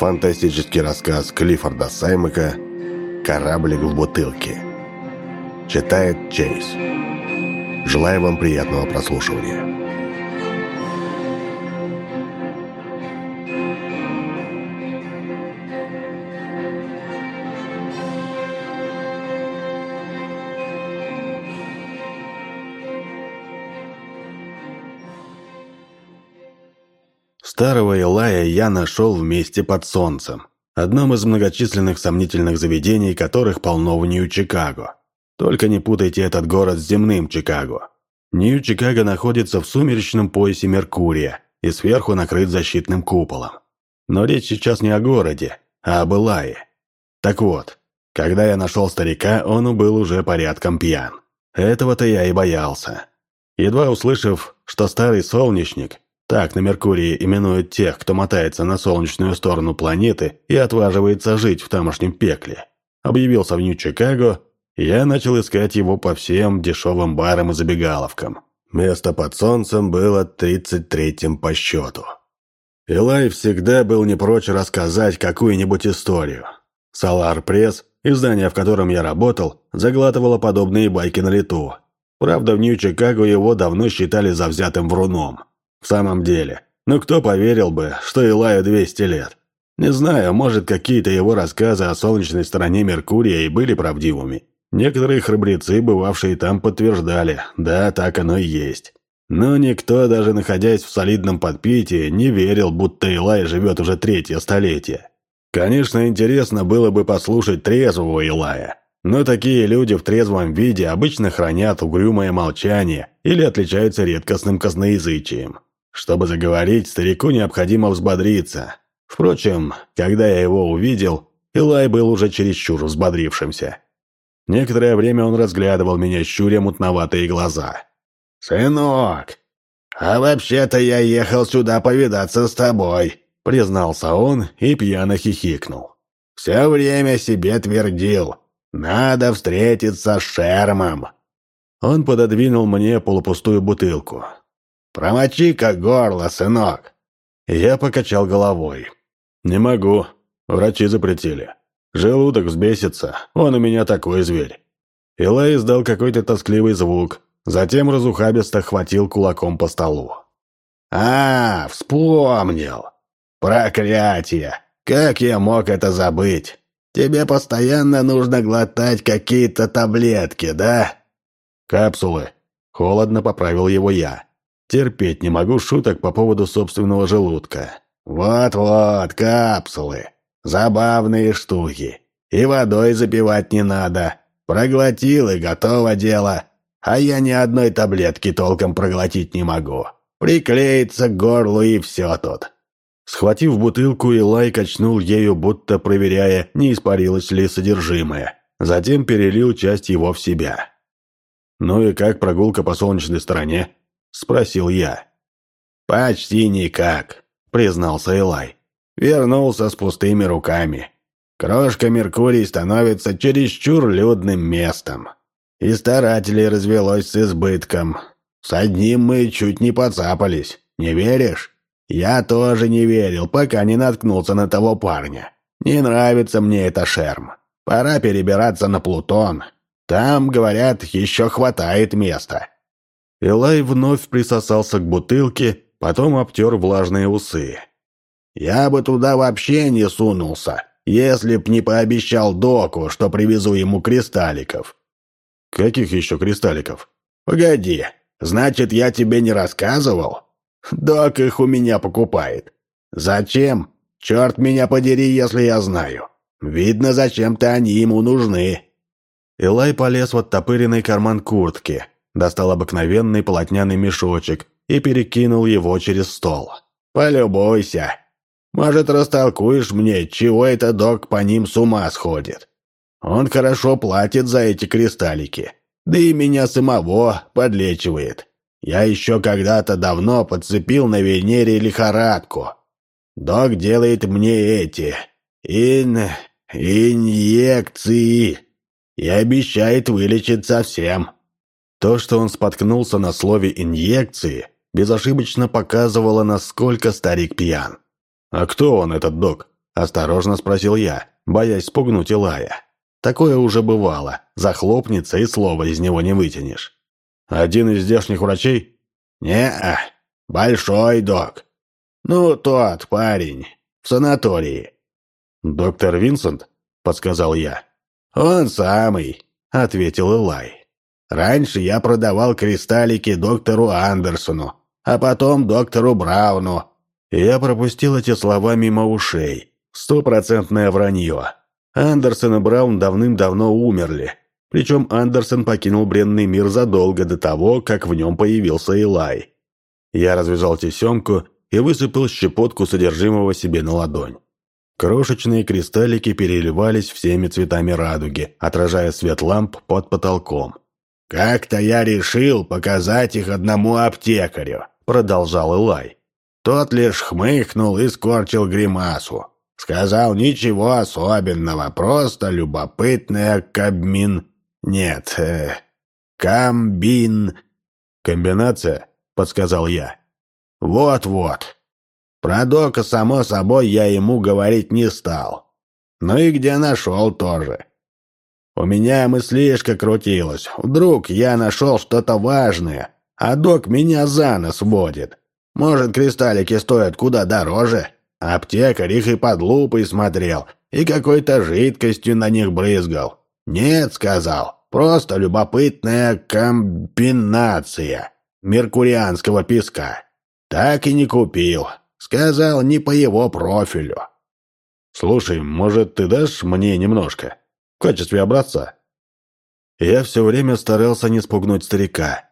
Фантастический рассказ Клиффорда Саймака «Кораблик в бутылке». Читает Чейз. Желаю вам приятного прослушивания. Старого Илая я нашел вместе под солнцем, одном из многочисленных сомнительных заведений, которых полно в Нью-Чикаго. Только не путайте этот город с земным Чикаго. Нью-Чикаго находится в сумеречном поясе Меркурия и сверху накрыт защитным куполом. Но речь сейчас не о городе, а об Илае. Так вот, когда я нашел старика, он был уже порядком пьян. Этого-то я и боялся. Едва услышав, что старый солнечник так на Меркурии именуют тех, кто мотается на солнечную сторону планеты и отваживается жить в тамошнем пекле. Объявился в Нью-Чикаго, я начал искать его по всем дешевым барам и забегаловкам. Место под солнцем было тридцать третьим по счету. Илай всегда был не прочь рассказать какую-нибудь историю. Салар Пресс, издание, в котором я работал, заглатывало подобные байки на лету. Правда, в Нью-Чикаго его давно считали завзятым вруном. В самом деле, ну кто поверил бы, что Илаю 200 лет? Не знаю, может, какие-то его рассказы о солнечной стороне Меркурия и были правдивыми. Некоторые храбрецы, бывавшие там, подтверждали, да, так оно и есть. Но никто, даже находясь в солидном подпитии, не верил, будто Илай живет уже третье столетие. Конечно, интересно было бы послушать трезвого Илая, но такие люди в трезвом виде обычно хранят угрюмое молчание или отличаются редкостным косноязычием. Чтобы заговорить, старику необходимо взбодриться. Впрочем, когда я его увидел, Илай был уже чересчур взбодрившимся. Некоторое время он разглядывал меня, щуря мутноватые глаза. «Сынок, а вообще-то я ехал сюда повидаться с тобой», признался он и пьяно хихикнул. «Все время себе твердил. Надо встретиться с Шермом». Он пододвинул мне полупустую бутылку. «Промочи-ка горло, сынок!» Я покачал головой. «Не могу. Врачи запретили. Желудок взбесится. Он у меня такой зверь». Илай издал какой-то тоскливый звук, затем разухабисто хватил кулаком по столу. «А, вспомнил! Проклятие! Как я мог это забыть? Тебе постоянно нужно глотать какие-то таблетки, да?» «Капсулы», — холодно поправил его я. Терпеть не могу шуток по поводу собственного желудка. Вот-вот, капсулы. Забавные штуки. И водой запивать не надо. Проглотил и готово дело. А я ни одной таблетки толком проглотить не могу. Приклеится к горлу и все тут. Схватив бутылку, Илай качнул ею, будто проверяя, не испарилось ли содержимое. Затем перелил часть его в себя. «Ну и как прогулка по солнечной стороне?» – спросил я. «Почти никак», – признался Элай. «Вернулся с пустыми руками. Крошка Меркурий становится чересчур людным местом. И старателей развелось с избытком. С одним мы чуть не поцапались, не веришь? Я тоже не верил, пока не наткнулся на того парня. Не нравится мне эта шерм. Пора перебираться на Плутон. Там, говорят, еще хватает места. Элай вновь присосался к бутылке, потом обтер влажные усы. «Я бы туда вообще не сунулся, если б не пообещал Доку, что привезу ему кристалликов». «Каких еще кристалликов?» «Погоди, значит, я тебе не рассказывал? Док их у меня покупает. Зачем? Черт меня подери, если я знаю. Видно, зачем-то они ему нужны». Элай полез в оттопыренный карман куртки, достал обыкновенный полотняный мешочек и перекинул его через стол. «Полюбуйся. Может, растолкуешь мне, чего это док по ним с ума сходит? Он хорошо платит за эти кристаллики, да и меня самого подлечивает. Я еще когда-то давно подцепил на Венере лихорадку. Док делает мне эти... ин... инъекции и обещает вылечить совсем». То, что он споткнулся на слове «инъекции», безошибочно показывало, насколько старик пьян. «А кто он, этот док?» – осторожно спросил я, боясь спугнуть Илая. Такое уже бывало. Захлопнется, и слова из него не вытянешь. Один из здешних врачей? Не-а, большой док. Ну, тот парень, в санатории. Доктор Винсент, подсказал я. Он самый, ответил Илай. Раньше я продавал кристаллики доктору Андерсону, а потом доктору Брауну. Я пропустил эти слова мимо ушей. Стопроцентное вранье. Андерсон и Браун давным-давно умерли. Причем Андерсон покинул бренный мир задолго до того, как в нем появился Илай. Я развязал тесемку и высыпал щепотку содержимого себе на ладонь. Крошечные кристаллики переливались всеми цветами радуги, отражая свет ламп под потолком. «Как-то я решил показать их одному аптекарю», — продолжал Илай. Тот лишь хмыкнул и скорчил гримасу. Сказал ничего особенного, просто любопытная кабмин... Нет, э, камбин... «Комбинация?» — подсказал я. «Вот-вот. Про Дока, само собой, я ему говорить не стал. Ну и где нашел тоже. У меня мыслишка крутилась. Вдруг я нашел что-то важное, а Док меня за нос водит. Может, кристаллики стоят куда дороже?» Аптекарь их и под лупой смотрел, и какой-то жидкостью на них брызгал. «Нет», — сказал, — «просто любопытная комбинация меркурианского песка». Так и не купил. Сказал, не по его профилю. «Слушай, может, ты дашь мне немножко? В качестве образца?» Я все время старался не спугнуть старика.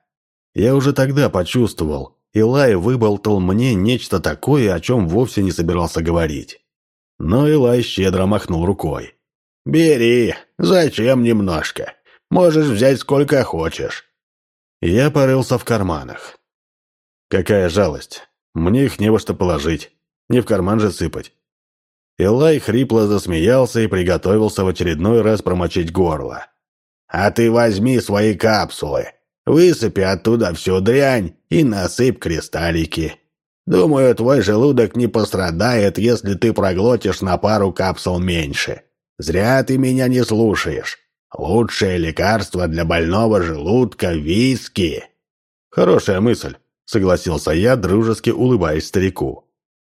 Я уже тогда почувствовал, Илай выболтал мне нечто такое, о чем вовсе не собирался говорить. Но Илай щедро махнул рукой. «Бери, зачем немножко? Можешь взять сколько хочешь». Я порылся в карманах. Какая жалость. Мне их не во что положить. Не в карман же сыпать. Илай хрипло засмеялся и приготовился в очередной раз промочить горло. «А ты возьми свои капсулы. Высыпи оттуда всю дрянь и насыпь кристаллики. Думаю, твой желудок не пострадает, если ты проглотишь на пару капсул меньше. Зря ты меня не слушаешь. Лучшее лекарство для больного желудка – виски». «Хорошая мысль», – согласился я, дружески улыбаясь старику.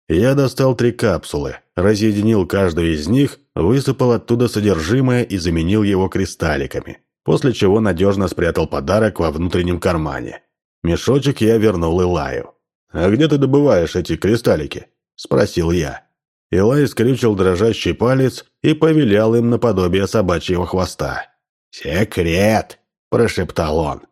Я достал три капсулы, разъединил каждую из них, высыпал оттуда содержимое и заменил его кристалликами после чего надежно спрятал подарок во внутреннем кармане. Мешочек я вернул Илаю. «А где ты добываешь эти кристаллики?» – спросил я. Илай скрючил дрожащий палец и повелял им наподобие собачьего хвоста. «Секрет!» – прошептал он.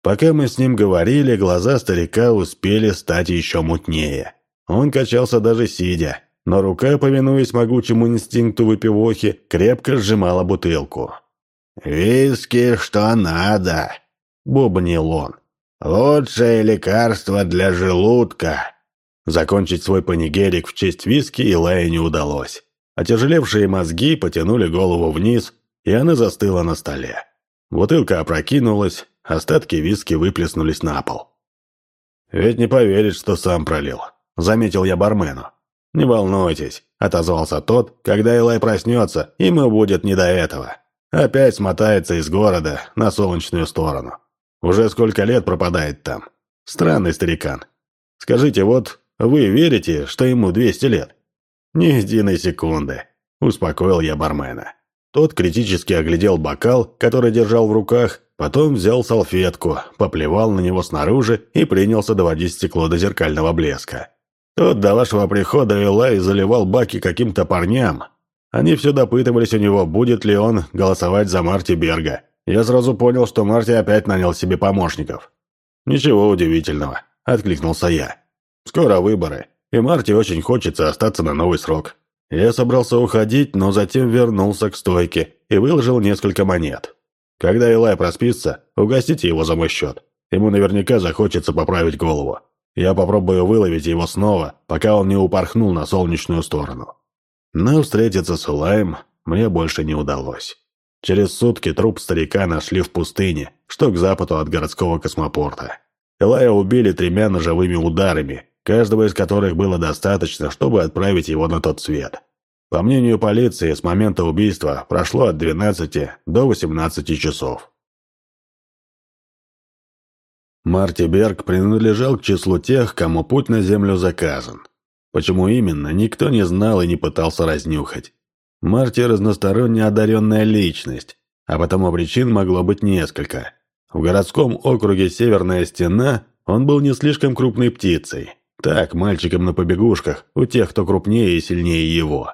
Пока мы с ним говорили, глаза старика успели стать еще мутнее. Он качался даже сидя, но рука, повинуясь могучему инстинкту выпивохи, крепко сжимала бутылку. «Виски что надо», — бубнил он. «Лучшее лекарство для желудка». Закончить свой панигерик в честь виски Илае не удалось. Отяжелевшие мозги потянули голову вниз, и она застыла на столе. Бутылка опрокинулась, остатки виски выплеснулись на пол. «Ведь не поверишь, что сам пролил», — заметил я бармену. «Не волнуйтесь», — отозвался тот, «когда Илай проснется, ему будет не до этого». Опять смотается из города на солнечную сторону. Уже сколько лет пропадает там. Странный старикан. Скажите, вот вы верите, что ему 200 лет? Ни единой секунды. Успокоил я бармена. Тот критически оглядел бокал, который держал в руках, потом взял салфетку, поплевал на него снаружи и принялся доводить стекло до зеркального блеска. Тот до вашего прихода Элай заливал баки каким-то парням, они все допытывались у него, будет ли он голосовать за Марти Берга. Я сразу понял, что Марти опять нанял себе помощников. «Ничего удивительного», – откликнулся я. «Скоро выборы, и Марти очень хочется остаться на новый срок». Я собрался уходить, но затем вернулся к стойке и выложил несколько монет. Когда Илай проспится, угостите его за мой счет. Ему наверняка захочется поправить голову. Я попробую выловить его снова, пока он не упорхнул на солнечную сторону. Но встретиться с Улаем мне больше не удалось. Через сутки труп старика нашли в пустыне, что к западу от городского космопорта. Элая убили тремя ножевыми ударами, каждого из которых было достаточно, чтобы отправить его на тот свет. По мнению полиции, с момента убийства прошло от 12 до 18 часов. Марти Берг принадлежал к числу тех, кому путь на Землю заказан. Почему именно, никто не знал и не пытался разнюхать. Марти – разносторонне одаренная личность, а потому причин могло быть несколько. В городском округе Северная Стена он был не слишком крупной птицей. Так, мальчиком на побегушках, у тех, кто крупнее и сильнее его.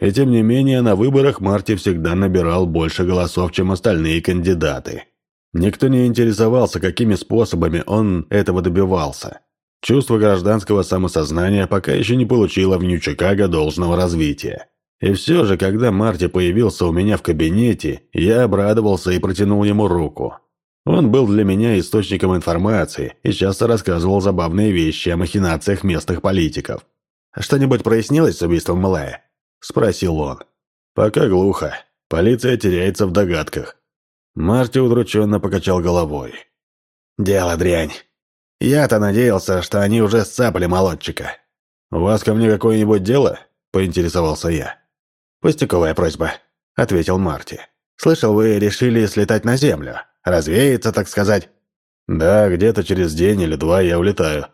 И тем не менее, на выборах Марти всегда набирал больше голосов, чем остальные кандидаты. Никто не интересовался, какими способами он этого добивался. Чувство гражданского самосознания пока еще не получило в Нью-Чикаго должного развития. И все же, когда Марти появился у меня в кабинете, я обрадовался и протянул ему руку. Он был для меня источником информации и часто рассказывал забавные вещи о махинациях местных политиков. «Что-нибудь прояснилось с убийством Малая?» – спросил он. «Пока глухо. Полиция теряется в догадках. Марти удрученно покачал головой. «Дело дрянь. Я-то надеялся, что они уже сцапали молодчика. У вас ко мне какое-нибудь дело?» – поинтересовался я. «Пустяковая просьба», – ответил Марти. «Слышал, вы решили слетать на землю. Развеяться, так сказать». «Да, где-то через день или два я улетаю.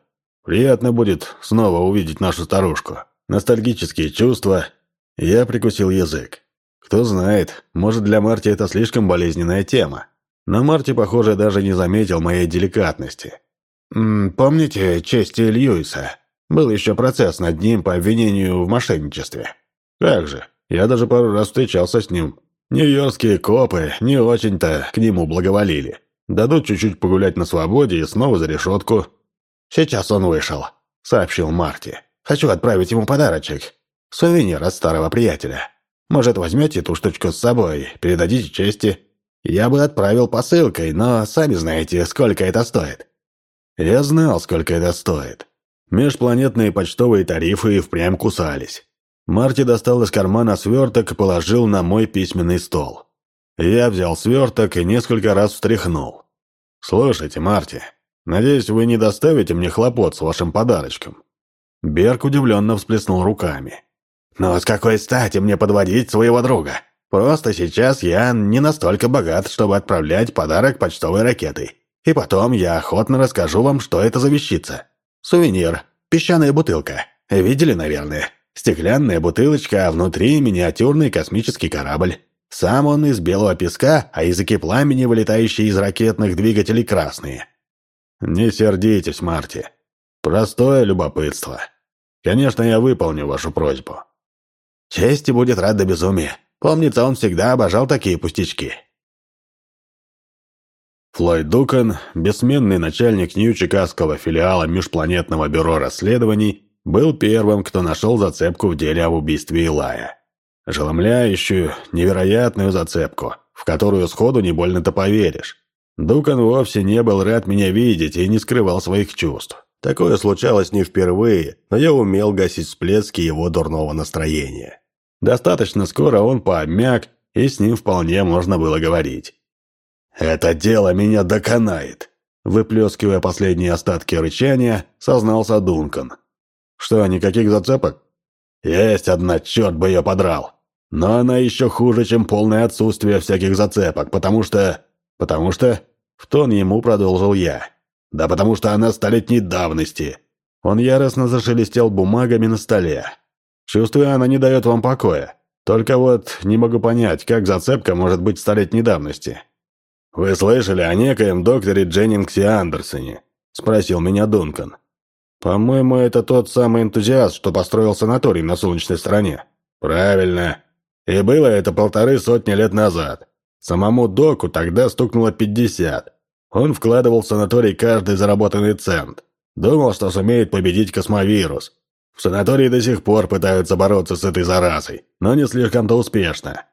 Приятно будет снова увидеть нашу старушку. Ностальгические чувства». Я прикусил язык. Кто знает, может для Марти это слишком болезненная тема. Но Марти, похоже, даже не заметил моей деликатности. «Помните чести Льюиса? Был еще процесс над ним по обвинению в мошенничестве. Как же, я даже пару раз встречался с ним. Нью-Йоркские копы не очень-то к нему благоволили. Дадут чуть-чуть погулять на свободе и снова за решетку. «Сейчас он вышел», — сообщил Марти. «Хочу отправить ему подарочек. Сувенир от старого приятеля». Может, возьмете эту штучку с собой, передадите чести? Я бы отправил посылкой, но сами знаете, сколько это стоит». Я знал, сколько это стоит. Межпланетные почтовые тарифы и впрямь кусались. Марти достал из кармана сверток и положил на мой письменный стол. Я взял сверток и несколько раз встряхнул. «Слушайте, Марти, надеюсь, вы не доставите мне хлопот с вашим подарочком». Берг удивленно всплеснул руками. Но с какой стати мне подводить своего друга? Просто сейчас я не настолько богат, чтобы отправлять подарок почтовой ракетой. И потом я охотно расскажу вам, что это за вещица. Сувенир. Песчаная бутылка. Видели, наверное? Стеклянная бутылочка, а внутри миниатюрный космический корабль. Сам он из белого песка, а языки пламени, вылетающие из ракетных двигателей, красные. Не сердитесь, Марти. Простое любопытство. Конечно, я выполню вашу просьбу. Чести будет рад до безумия. Помнится, он всегда обожал такие пустячки. Флойд Дукан, бессменный начальник Нью-Чикагского филиала Межпланетного бюро расследований, был первым, кто нашел зацепку в деле об убийстве Илая. Желомляющую, невероятную зацепку, в которую сходу не больно-то поверишь. Дукан вовсе не был рад меня видеть и не скрывал своих чувств. Такое случалось не впервые, но я умел гасить всплески его дурного настроения. Достаточно скоро он пообмяк, и с ним вполне можно было говорить. «Это дело меня доконает», – выплескивая последние остатки рычания, сознался Дункан. «Что, никаких зацепок?» «Есть одна, черт бы ее подрал. Но она еще хуже, чем полное отсутствие всяких зацепок, потому что... Потому что...» В тон ему продолжил я. Да потому что она столетней давности. Он яростно зашелестел бумагами на столе. Чувствую, она не дает вам покоя. Только вот не могу понять, как зацепка может быть столетней давности. «Вы слышали о некоем докторе Дженнингсе Андерсоне?» – спросил меня Дункан. «По-моему, это тот самый энтузиаст, что построил санаторий на солнечной стороне». «Правильно. И было это полторы сотни лет назад. Самому доку тогда стукнуло пятьдесят. Он вкладывал в санаторий каждый заработанный цент. Думал, что сумеет победить космовирус. В санатории до сих пор пытаются бороться с этой заразой, но не слишком-то успешно.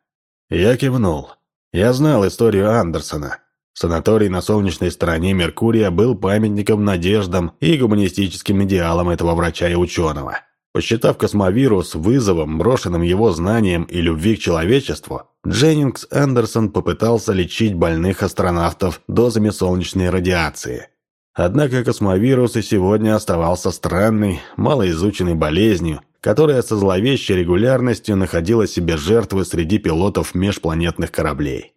Я кивнул. Я знал историю Андерсона. Санаторий на солнечной стороне Меркурия был памятником надеждам и гуманистическим идеалам этого врача и ученого. Посчитав космовирус вызовом, брошенным его знанием и любви к человечеству, Дженнингс Эндерсон попытался лечить больных астронавтов дозами солнечной радиации. Однако космовирус и сегодня оставался странной, малоизученной болезнью, которая со зловещей регулярностью находила себе жертвы среди пилотов межпланетных кораблей.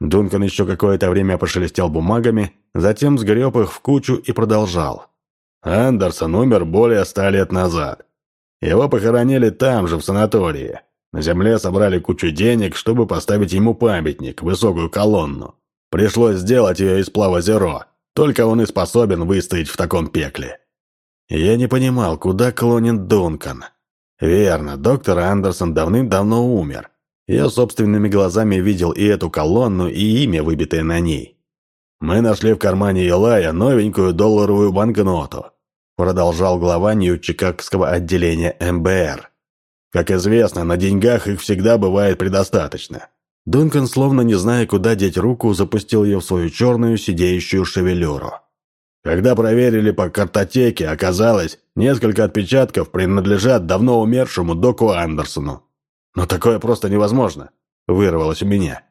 Дункан еще какое-то время пошелестел бумагами, затем сгреб их в кучу и продолжал. Андерсон умер более ста лет назад. Его похоронили там же, в санатории. На земле собрали кучу денег, чтобы поставить ему памятник, высокую колонну. Пришлось сделать ее из плава зеро. Только он и способен выстоять в таком пекле. Я не понимал, куда клонит Дункан. Верно, доктор Андерсон давным-давно умер. Я собственными глазами видел и эту колонну, и имя, выбитое на ней. Мы нашли в кармане Елая новенькую долларовую банкноту. Продолжал глава Нью-Чикагского отделения МБР. Как известно, на деньгах их всегда бывает предостаточно. Дункан, словно не зная, куда деть руку, запустил ее в свою черную сидеющую шевелюру. Когда проверили по картотеке, оказалось, несколько отпечатков принадлежат давно умершему доку Андерсону. «Но такое просто невозможно», — вырвалось у меня.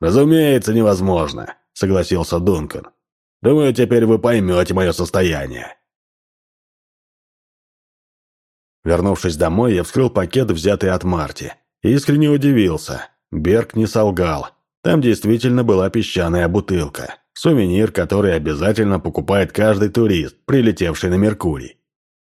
«Разумеется, невозможно», — согласился Дункан. «Думаю, теперь вы поймете мое состояние». Вернувшись домой, я вскрыл пакет, взятый от Марти. Искренне удивился. Берг не солгал. Там действительно была песчаная бутылка. Сувенир, который обязательно покупает каждый турист, прилетевший на Меркурий.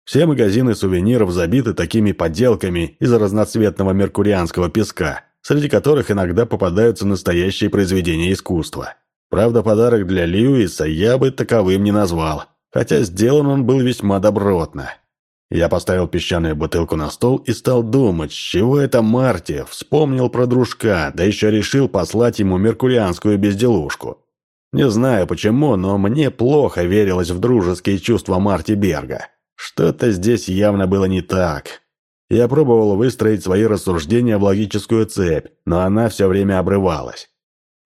Все магазины сувениров забиты такими подделками из разноцветного меркурианского песка, среди которых иногда попадаются настоящие произведения искусства. Правда, подарок для Льюиса я бы таковым не назвал, хотя сделан он был весьма добротно. Я поставил песчаную бутылку на стол и стал думать, с чего это Марти вспомнил про дружка, да еще решил послать ему меркурианскую безделушку. Не знаю почему, но мне плохо верилось в дружеские чувства Марти Берга. Что-то здесь явно было не так. Я пробовал выстроить свои рассуждения в логическую цепь, но она все время обрывалась.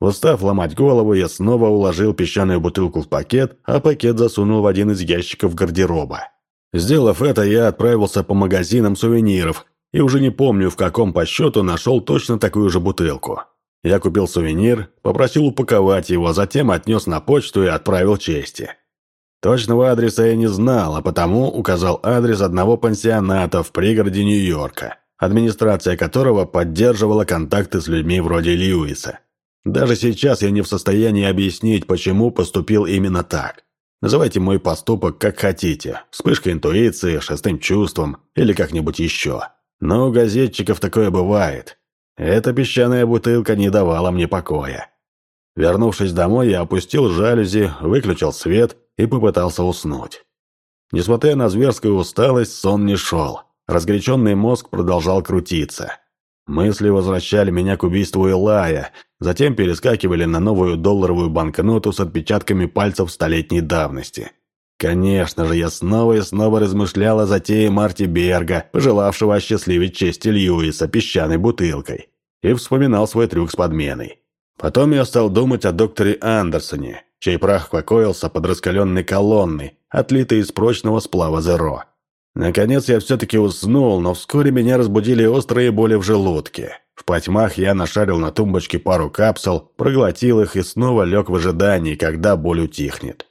Устав ломать голову, я снова уложил песчаную бутылку в пакет, а пакет засунул в один из ящиков гардероба. Сделав это, я отправился по магазинам сувениров, и уже не помню, в каком по счету нашел точно такую же бутылку. Я купил сувенир, попросил упаковать его, затем отнес на почту и отправил чести. Точного адреса я не знал, а потому указал адрес одного пансионата в пригороде Нью-Йорка, администрация которого поддерживала контакты с людьми вроде Льюиса. Даже сейчас я не в состоянии объяснить, почему поступил именно так. Называйте мой поступок как хотите, вспышка интуиции, шестым чувством или как-нибудь еще. Но у газетчиков такое бывает. Эта песчаная бутылка не давала мне покоя. Вернувшись домой, я опустил жалюзи, выключил свет и попытался уснуть. Несмотря на зверскую усталость, сон не шел. Разгоряченный мозг продолжал крутиться. Мысли возвращали меня к убийству Илая, затем перескакивали на новую долларовую банкноту с отпечатками пальцев столетней давности. Конечно же, я снова и снова размышлял о затее Марти Берга, пожелавшего осчастливить честь Льюиса песчаной бутылкой, и вспоминал свой трюк с подменой. Потом я стал думать о докторе Андерсоне, чей прах покоился под раскаленной колонной, отлитой из прочного сплава зеро. Наконец я все-таки уснул, но вскоре меня разбудили острые боли в желудке. В потьмах я нашарил на тумбочке пару капсул, проглотил их и снова лег в ожидании, когда боль утихнет.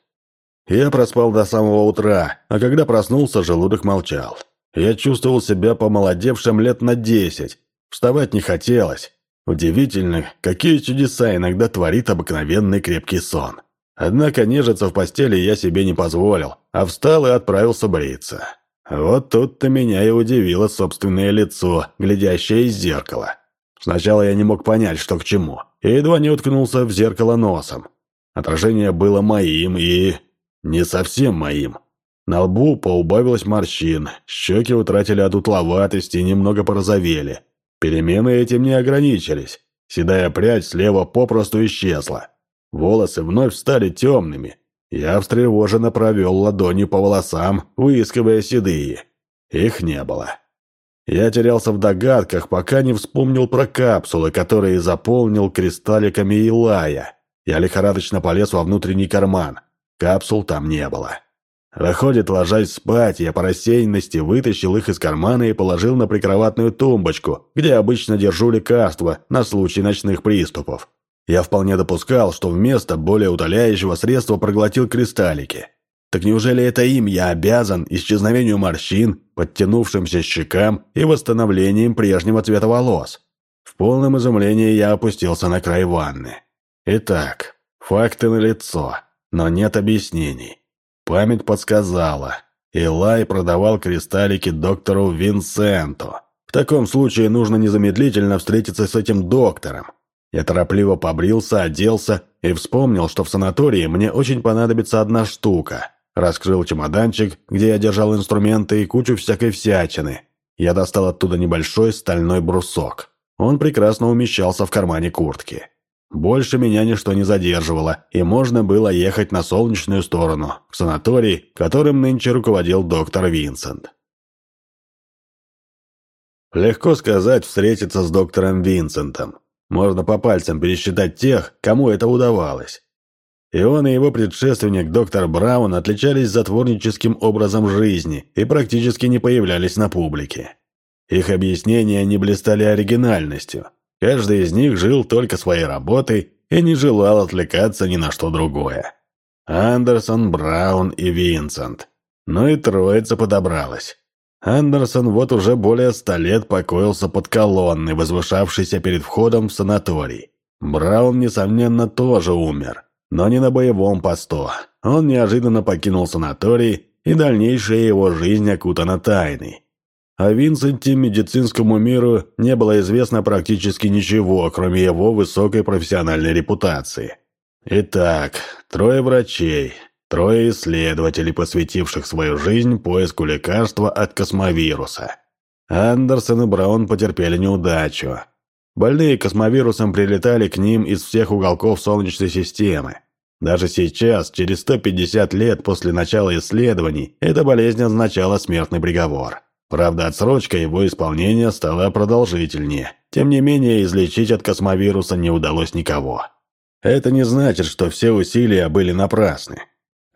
Я проспал до самого утра, а когда проснулся, желудок молчал. Я чувствовал себя помолодевшим лет на десять. Вставать не хотелось. Удивительно, какие чудеса иногда творит обыкновенный крепкий сон. Однако нежиться в постели я себе не позволил, а встал и отправился бриться. Вот тут-то меня и удивило собственное лицо, глядящее из зеркала. Сначала я не мог понять, что к чему, и едва не уткнулся в зеркало носом. Отражение было моим и... не совсем моим. На лбу поубавилось морщин, щеки утратили от утловатости и немного порозовели. Перемены этим не ограничились. Седая прядь слева попросту исчезла. Волосы вновь стали темными. Я встревоженно провел ладонью по волосам, выискивая седые. Их не было. Я терялся в догадках, пока не вспомнил про капсулы, которые заполнил кристалликами Илая. Я лихорадочно полез во внутренний карман. Капсул там не было. Выходит, ложась спать, я по рассеянности вытащил их из кармана и положил на прикроватную тумбочку, где обычно держу лекарства на случай ночных приступов. Я вполне допускал, что вместо более утоляющего средства проглотил кристаллики. Так неужели это им я обязан исчезновению морщин, подтянувшимся щекам и восстановлением прежнего цвета волос? В полном изумлении я опустился на край ванны. Итак, факты налицо, но нет объяснений. Память подсказала. Илай продавал кристаллики доктору Винсенту. В таком случае нужно незамедлительно встретиться с этим доктором. Я торопливо побрился, оделся и вспомнил, что в санатории мне очень понадобится одна штука. Раскрыл чемоданчик, где я держал инструменты и кучу всякой всячины. Я достал оттуда небольшой стальной брусок. Он прекрасно умещался в кармане куртки. Больше меня ничто не задерживало, и можно было ехать на солнечную сторону, в санаторий, которым нынче руководил доктор Винсент. Легко сказать встретиться с доктором Винсентом. Можно по пальцам пересчитать тех, кому это удавалось. И он, и его предшественник, доктор Браун, отличались затворническим образом жизни и практически не появлялись на публике. Их объяснения не блистали оригинальностью. Каждый из них жил только своей работой и не желал отвлекаться ни на что другое. Андерсон, Браун и Винсент. Ну и троица подобралась. Андерсон вот уже более ста лет покоился под колонной, возвышавшейся перед входом в санаторий. Браун, несомненно, тоже умер но не на боевом посту. Он неожиданно покинул санаторий, и дальнейшая его жизнь окутана тайной. О Винсенте медицинскому миру не было известно практически ничего, кроме его высокой профессиональной репутации. Итак, трое врачей, трое исследователей, посвятивших свою жизнь поиску лекарства от космовируса. Андерсон и Браун потерпели неудачу. Больные космовирусом прилетали к ним из всех уголков Солнечной системы. Даже сейчас, через 150 лет после начала исследований, эта болезнь означала смертный приговор. Правда, отсрочка его исполнения стала продолжительнее. Тем не менее, излечить от космовируса не удалось никого. Это не значит, что все усилия были напрасны.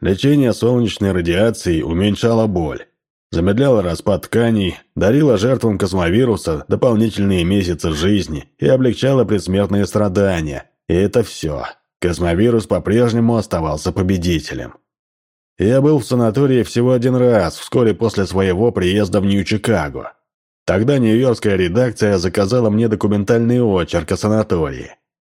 Лечение солнечной радиацией уменьшало боль, замедляло распад тканей, дарило жертвам космовируса дополнительные месяцы жизни и облегчало предсмертные страдания. И это все. Космовирус по-прежнему оставался победителем. Я был в санатории всего один раз, вскоре после своего приезда в Нью-Чикаго. Тогда нью-йоркская редакция заказала мне документальный очерк о санатории.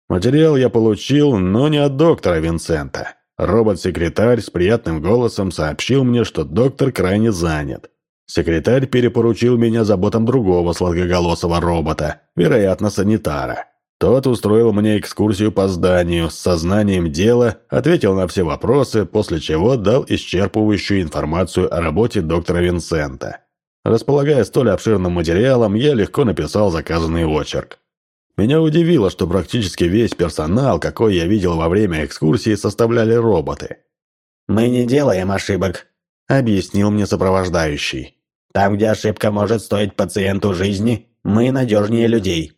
Материал я получил, но не от доктора Винсента. Робот-секретарь с приятным голосом сообщил мне, что доктор крайне занят. Секретарь перепоручил меня заботам другого сладкоголосого робота, вероятно, санитара. Тот устроил мне экскурсию по зданию с сознанием дела, ответил на все вопросы, после чего дал исчерпывающую информацию о работе доктора Винсента. Располагая столь обширным материалом, я легко написал заказанный очерк. Меня удивило, что практически весь персонал, какой я видел во время экскурсии, составляли роботы. «Мы не делаем ошибок», — объяснил мне сопровождающий. «Там, где ошибка может стоить пациенту жизни, мы надежнее людей».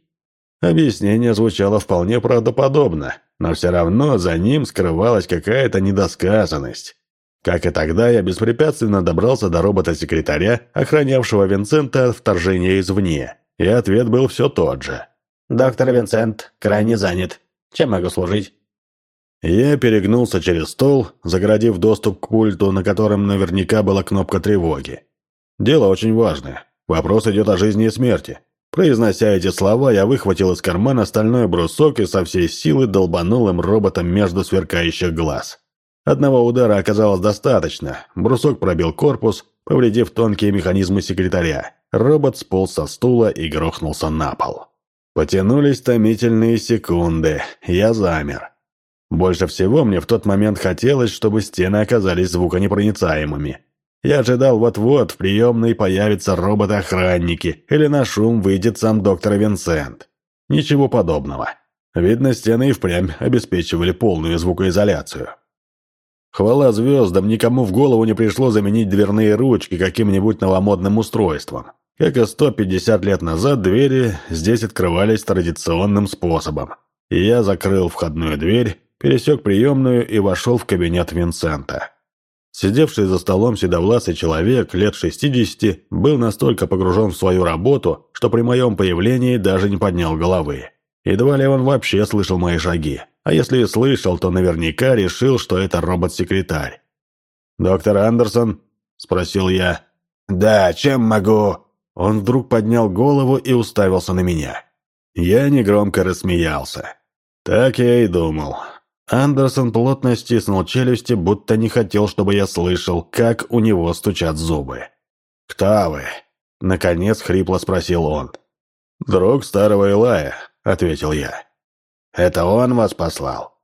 Объяснение звучало вполне правдоподобно, но все равно за ним скрывалась какая-то недосказанность. Как и тогда, я беспрепятственно добрался до робота-секретаря, охранявшего Винсента от вторжения извне, и ответ был все тот же. «Доктор Винсент крайне занят. Чем могу служить?» Я перегнулся через стол, загородив доступ к пульту, на котором наверняка была кнопка тревоги. Дело очень важное. Вопрос идет о жизни и смерти. Произнося эти слова, я выхватил из кармана стальной брусок и со всей силы долбанул им роботом между сверкающих глаз. Одного удара оказалось достаточно. Брусок пробил корпус, повредив тонкие механизмы секретаря. Робот сполз со стула и грохнулся на пол. Потянулись томительные секунды. Я замер. Больше всего мне в тот момент хотелось, чтобы стены оказались звуконепроницаемыми. Я ожидал вот-вот в приемной появятся роботы-охранники или на шум выйдет сам доктор Винсент. Ничего подобного. Видно, стены и впрямь обеспечивали полную звукоизоляцию. Хвала звездам, никому в голову не пришло заменить дверные ручки каким-нибудь новомодным устройством. Как и 150 лет назад, двери здесь открывались традиционным способом. И я закрыл входную дверь, пересек приемную и вошел в кабинет Винсента. Сидевший за столом седовласый человек лет 60 был настолько погружен в свою работу, что при моем появлении даже не поднял головы. Едва ли он вообще слышал мои шаги. А если и слышал, то наверняка решил, что это робот-секретарь. «Доктор Андерсон?» – спросил я. «Да, чем могу?» Он вдруг поднял голову и уставился на меня. Я негромко рассмеялся. Так я и думал. Андерсон плотно стиснул челюсти, будто не хотел, чтобы я слышал, как у него стучат зубы. «Кто вы?» – наконец хрипло спросил он. «Друг старого Илая», – ответил я. «Это он вас послал?»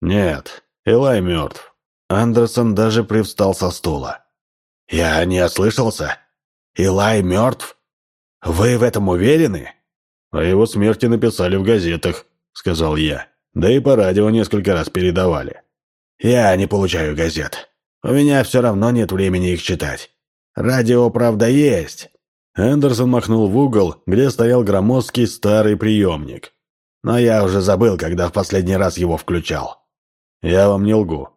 «Нет, Илай мертв». Андерсон даже привстал со стула. «Я не ослышался? Илай мертв? Вы в этом уверены?» «О его смерти написали в газетах», — сказал я. «Да и по радио несколько раз передавали». «Я не получаю газет. У меня все равно нет времени их читать. Радио, правда, есть». Эндерсон махнул в угол, где стоял громоздкий старый приемник. «Но я уже забыл, когда в последний раз его включал». «Я вам не лгу.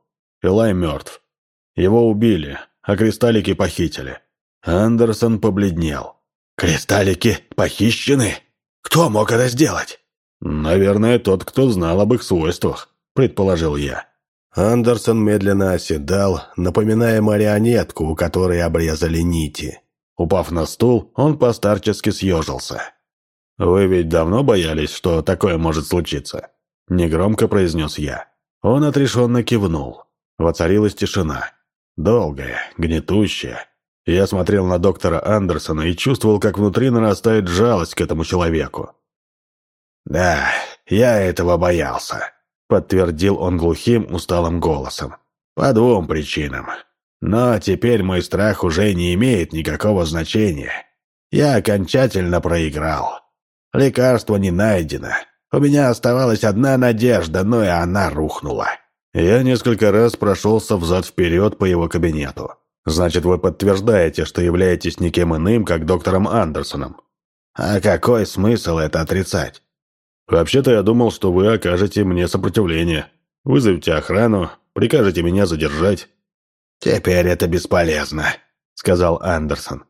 Элай мертв. Его убили, а кристаллики похитили». Андерсон побледнел. «Кристаллики похищены? Кто мог это сделать?» «Наверное, тот, кто знал об их свойствах», — предположил я. Андерсон медленно оседал, напоминая марионетку, у которой обрезали нити. Упав на стул, он постарчески съежился. «Вы ведь давно боялись, что такое может случиться?» — негромко произнес я. Он отрешенно кивнул. Воцарилась тишина. Долгая, гнетущая. Я смотрел на доктора Андерсона и чувствовал, как внутри нарастает жалость к этому человеку. «Да, я этого боялся», — подтвердил он глухим, усталым голосом. «По двум причинам. Но теперь мой страх уже не имеет никакого значения. Я окончательно проиграл. Лекарство не найдено. У меня оставалась одна надежда, но и она рухнула». Я несколько раз прошелся взад-вперед по его кабинету. «Значит, вы подтверждаете, что являетесь никем иным, как доктором Андерсоном?» «А какой смысл это отрицать?» «Вообще-то я думал, что вы окажете мне сопротивление. Вызовите охрану, прикажете меня задержать». «Теперь это бесполезно», — сказал Андерсон.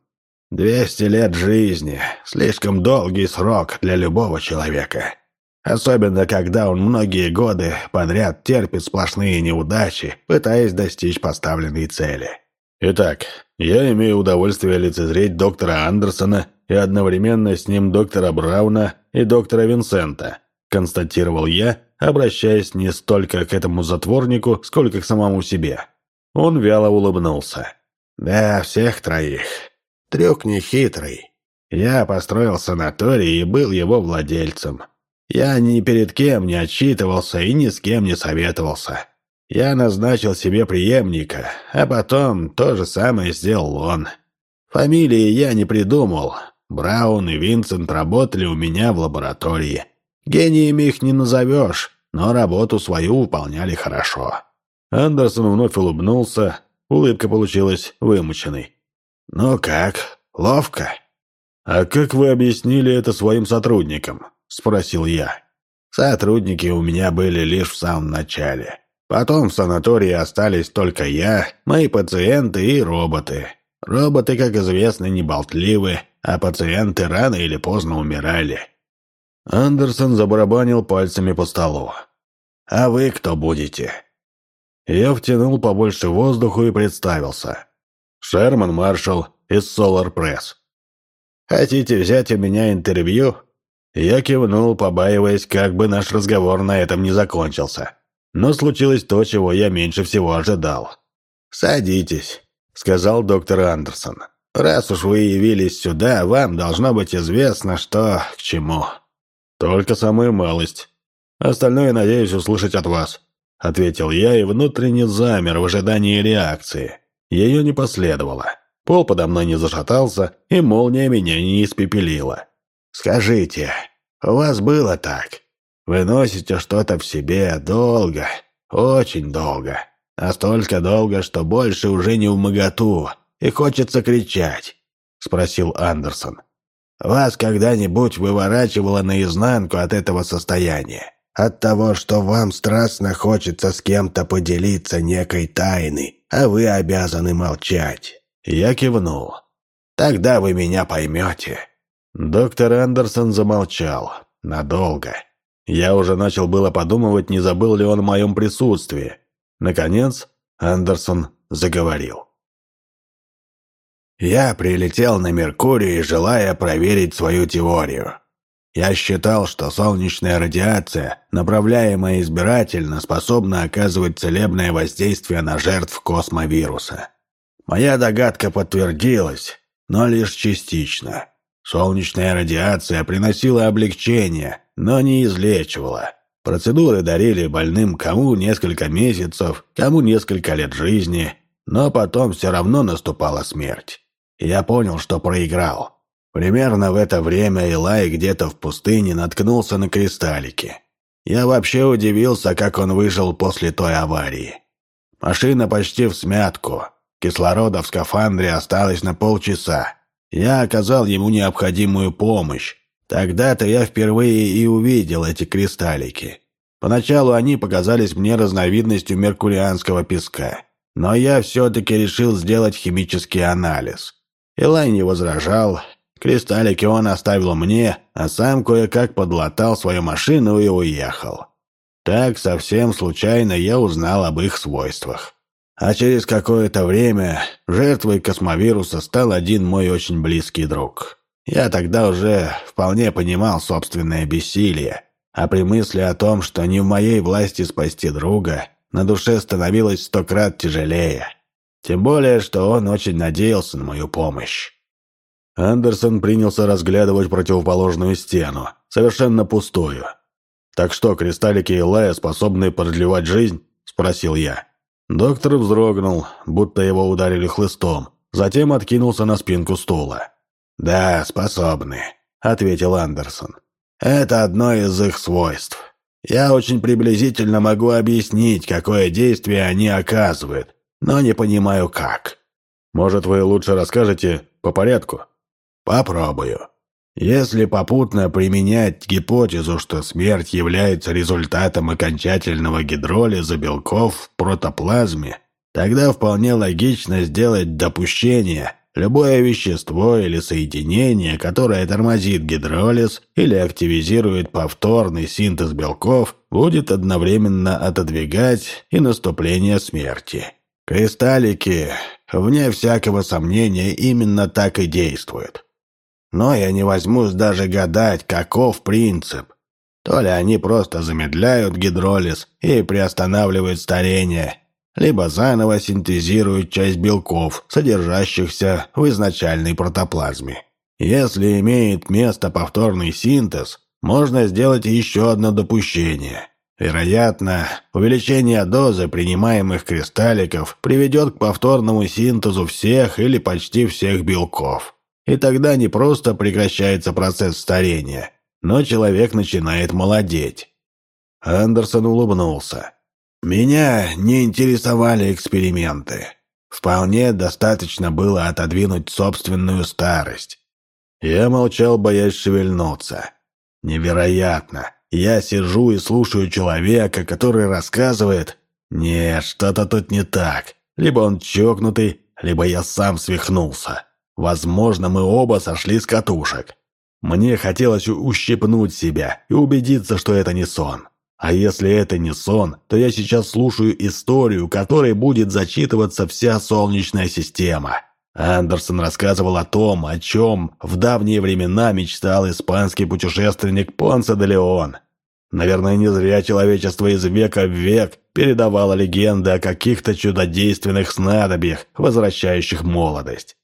«Двести лет жизни — слишком долгий срок для любого человека. Особенно, когда он многие годы подряд терпит сплошные неудачи, пытаясь достичь поставленной цели». «Итак, я имею удовольствие лицезреть доктора Андерсона и одновременно с ним доктора Брауна и доктора Винсента», констатировал я, обращаясь не столько к этому затворнику, сколько к самому себе. Он вяло улыбнулся. «Да, всех троих. Трюк нехитрый. Я построил санаторий и был его владельцем. Я ни перед кем не отчитывался и ни с кем не советовался. Я назначил себе преемника, а потом то же самое сделал он. Фамилии я не придумал, Браун и Винсент работали у меня в лаборатории. Гениями их не назовешь, но работу свою выполняли хорошо». Андерсон вновь улыбнулся, улыбка получилась вымученной. «Ну как, ловко?» «А как вы объяснили это своим сотрудникам?» – спросил я. «Сотрудники у меня были лишь в самом начале. Потом в санатории остались только я, мои пациенты и роботы. Роботы, как известно, не болтливы, а пациенты рано или поздно умирали. Андерсон забарабанил пальцами по столу. «А вы кто будете?» Я втянул побольше воздуху и представился. Шерман Маршалл из Solar Press. «Хотите взять у меня интервью?» Я кивнул, побаиваясь, как бы наш разговор на этом не закончился. Но случилось то, чего я меньше всего ожидал. «Садитесь», — сказал доктор Андерсон. Раз уж вы явились сюда, вам должно быть известно, что к чему». «Только самую малость. Остальное надеюсь услышать от вас», — ответил я и внутренне замер в ожидании реакции. Ее не последовало. Пол подо мной не зашатался, и молния меня не испепелила. «Скажите, у вас было так? Вы носите что-то в себе долго, очень долго, настолько долго, что больше уже не в моготу, и хочется кричать?» — спросил Андерсон. «Вас когда-нибудь выворачивало наизнанку от этого состояния? От того, что вам страстно хочется с кем-то поделиться некой тайной, а вы обязаны молчать?» Я кивнул. «Тогда вы меня поймете». Доктор Андерсон замолчал. Надолго. Я уже начал было подумывать, не забыл ли он о моем присутствии. Наконец, Андерсон заговорил. «Я прилетел на Меркурий, желая проверить свою теорию. Я считал, что солнечная радиация, направляемая избирательно, способна оказывать целебное воздействие на жертв космовируса. Моя догадка подтвердилась, но лишь частично. Солнечная радиация приносила облегчение, но не излечивала. Процедуры дарили больным кому несколько месяцев, кому несколько лет жизни, но потом все равно наступала смерть. я понял, что проиграл. Примерно в это время Илай где-то в пустыне наткнулся на кристаллики. Я вообще удивился, как он выжил после той аварии. Машина почти в смятку. Кислорода в скафандре осталось на полчаса. Я оказал ему необходимую помощь. Тогда-то я впервые и увидел эти кристаллики. Поначалу они показались мне разновидностью меркурианского песка. Но я все-таки решил сделать химический анализ. Илай не возражал, Кристаллики он оставил мне, а сам кое-как подлатал свою машину и уехал. Так, совсем случайно я узнал об их свойствах. А через какое-то время жертвой космовируса стал один мой очень близкий друг. Я тогда уже вполне понимал собственное бессилие, а при мысли о том, что не в моей власти спасти друга, на душе становилось сто крат тяжелее. Тем более, что он очень надеялся на мою помощь. Андерсон принялся разглядывать противоположную стену, совершенно пустую. «Так что, кристаллики Илая способны продлевать жизнь?» – спросил я. Доктор вздрогнул, будто его ударили хлыстом, затем откинулся на спинку стула. «Да, способны», – ответил Андерсон. «Это одно из их свойств. Я очень приблизительно могу объяснить, какое действие они оказывают, но не понимаю, как». «Может, вы лучше расскажете по порядку?» Попробую. Если попутно применять гипотезу, что смерть является результатом окончательного гидролиза белков в протоплазме, тогда вполне логично сделать допущение – Любое вещество или соединение, которое тормозит гидролиз или активизирует повторный синтез белков, будет одновременно отодвигать и наступление смерти. Кристаллики, вне всякого сомнения, именно так и действуют. Но я не возьмусь даже гадать, каков принцип. То ли они просто замедляют гидролиз и приостанавливают старение, либо заново синтезируют часть белков, содержащихся в изначальной протоплазме. Если имеет место повторный синтез, можно сделать еще одно допущение. Вероятно, увеличение дозы принимаемых кристалликов приведет к повторному синтезу всех или почти всех белков. И тогда не просто прекращается процесс старения, но человек начинает молодеть. Андерсон улыбнулся. Меня не интересовали эксперименты. Вполне достаточно было отодвинуть собственную старость. Я молчал, боясь шевельнуться. Невероятно. Я сижу и слушаю человека, который рассказывает... Нет, что-то тут не так. Либо он чокнутый, либо я сам свихнулся. Возможно, мы оба сошли с катушек. Мне хотелось ущипнуть себя и убедиться, что это не сон. А если это не сон, то я сейчас слушаю историю, которой будет зачитываться вся Солнечная система. Андерсон рассказывал о том, о чем в давние времена мечтал испанский путешественник Понсе де Леон. Наверное, не зря человечество из века в век передавало легенды о каких-то чудодейственных снадобьях, возвращающих молодость.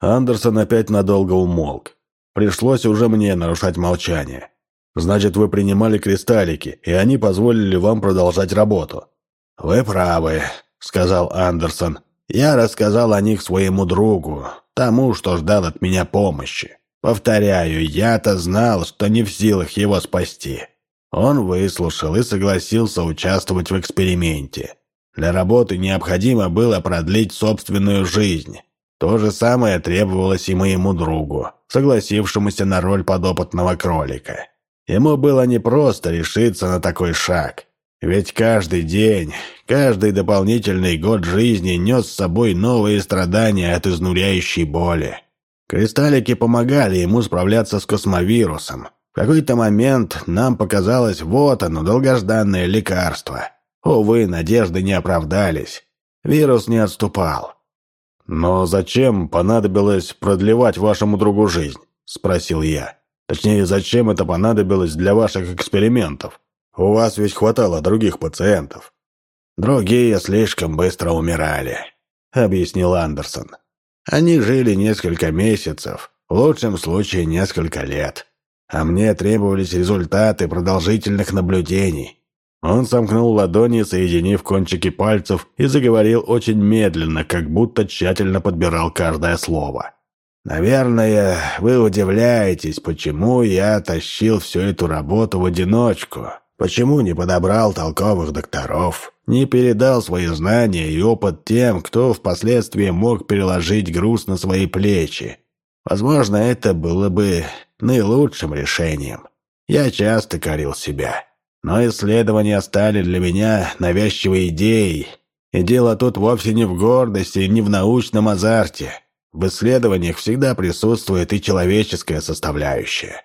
Андерсон опять надолго умолк. Пришлось уже мне нарушать молчание. «Значит, вы принимали кристаллики, и они позволили вам продолжать работу?» «Вы правы», — сказал Андерсон. «Я рассказал о них своему другу, тому, что ждал от меня помощи. Повторяю, я-то знал, что не в силах его спасти». Он выслушал и согласился участвовать в эксперименте. Для работы необходимо было продлить собственную жизнь. То же самое требовалось и моему другу, согласившемуся на роль подопытного кролика. Ему было непросто решиться на такой шаг. Ведь каждый день, каждый дополнительный год жизни нес с собой новые страдания от изнуряющей боли. Кристаллики помогали ему справляться с космовирусом. В какой-то момент нам показалось, вот оно, долгожданное лекарство. Увы, надежды не оправдались. Вирус не отступал. «Но зачем понадобилось продлевать вашему другу жизнь?» – спросил я. «Точнее, зачем это понадобилось для ваших экспериментов? У вас ведь хватало других пациентов». «Другие слишком быстро умирали», – объяснил Андерсон. «Они жили несколько месяцев, в лучшем случае несколько лет. А мне требовались результаты продолжительных наблюдений. Он сомкнул ладони, соединив кончики пальцев, и заговорил очень медленно, как будто тщательно подбирал каждое слово. «Наверное, вы удивляетесь, почему я тащил всю эту работу в одиночку, почему не подобрал толковых докторов, не передал свои знания и опыт тем, кто впоследствии мог переложить груз на свои плечи. Возможно, это было бы наилучшим решением. Я часто корил себя». Но исследования стали для меня навязчивой идеей. И дело тут вовсе не в гордости не в научном азарте. В исследованиях всегда присутствует и человеческая составляющая.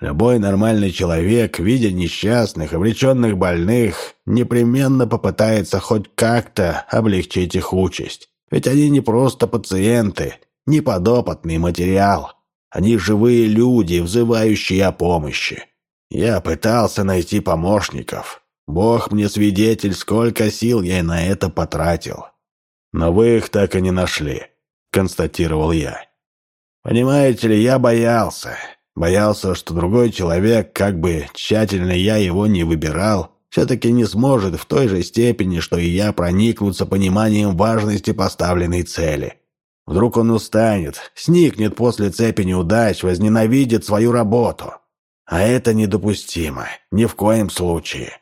Любой нормальный человек, видя несчастных, обреченных больных, непременно попытается хоть как-то облегчить их участь. Ведь они не просто пациенты, не подопытный материал. Они живые люди, взывающие о помощи. Я пытался найти помощников. Бог мне свидетель, сколько сил я на это потратил. Но вы их так и не нашли, констатировал я. Понимаете ли, я боялся. Боялся, что другой человек, как бы тщательно я его не выбирал, все-таки не сможет в той же степени, что и я, проникнуться пониманием важности поставленной цели. Вдруг он устанет, сникнет после цепи неудач, возненавидит свою работу. А это недопустимо. Ни в коем случае.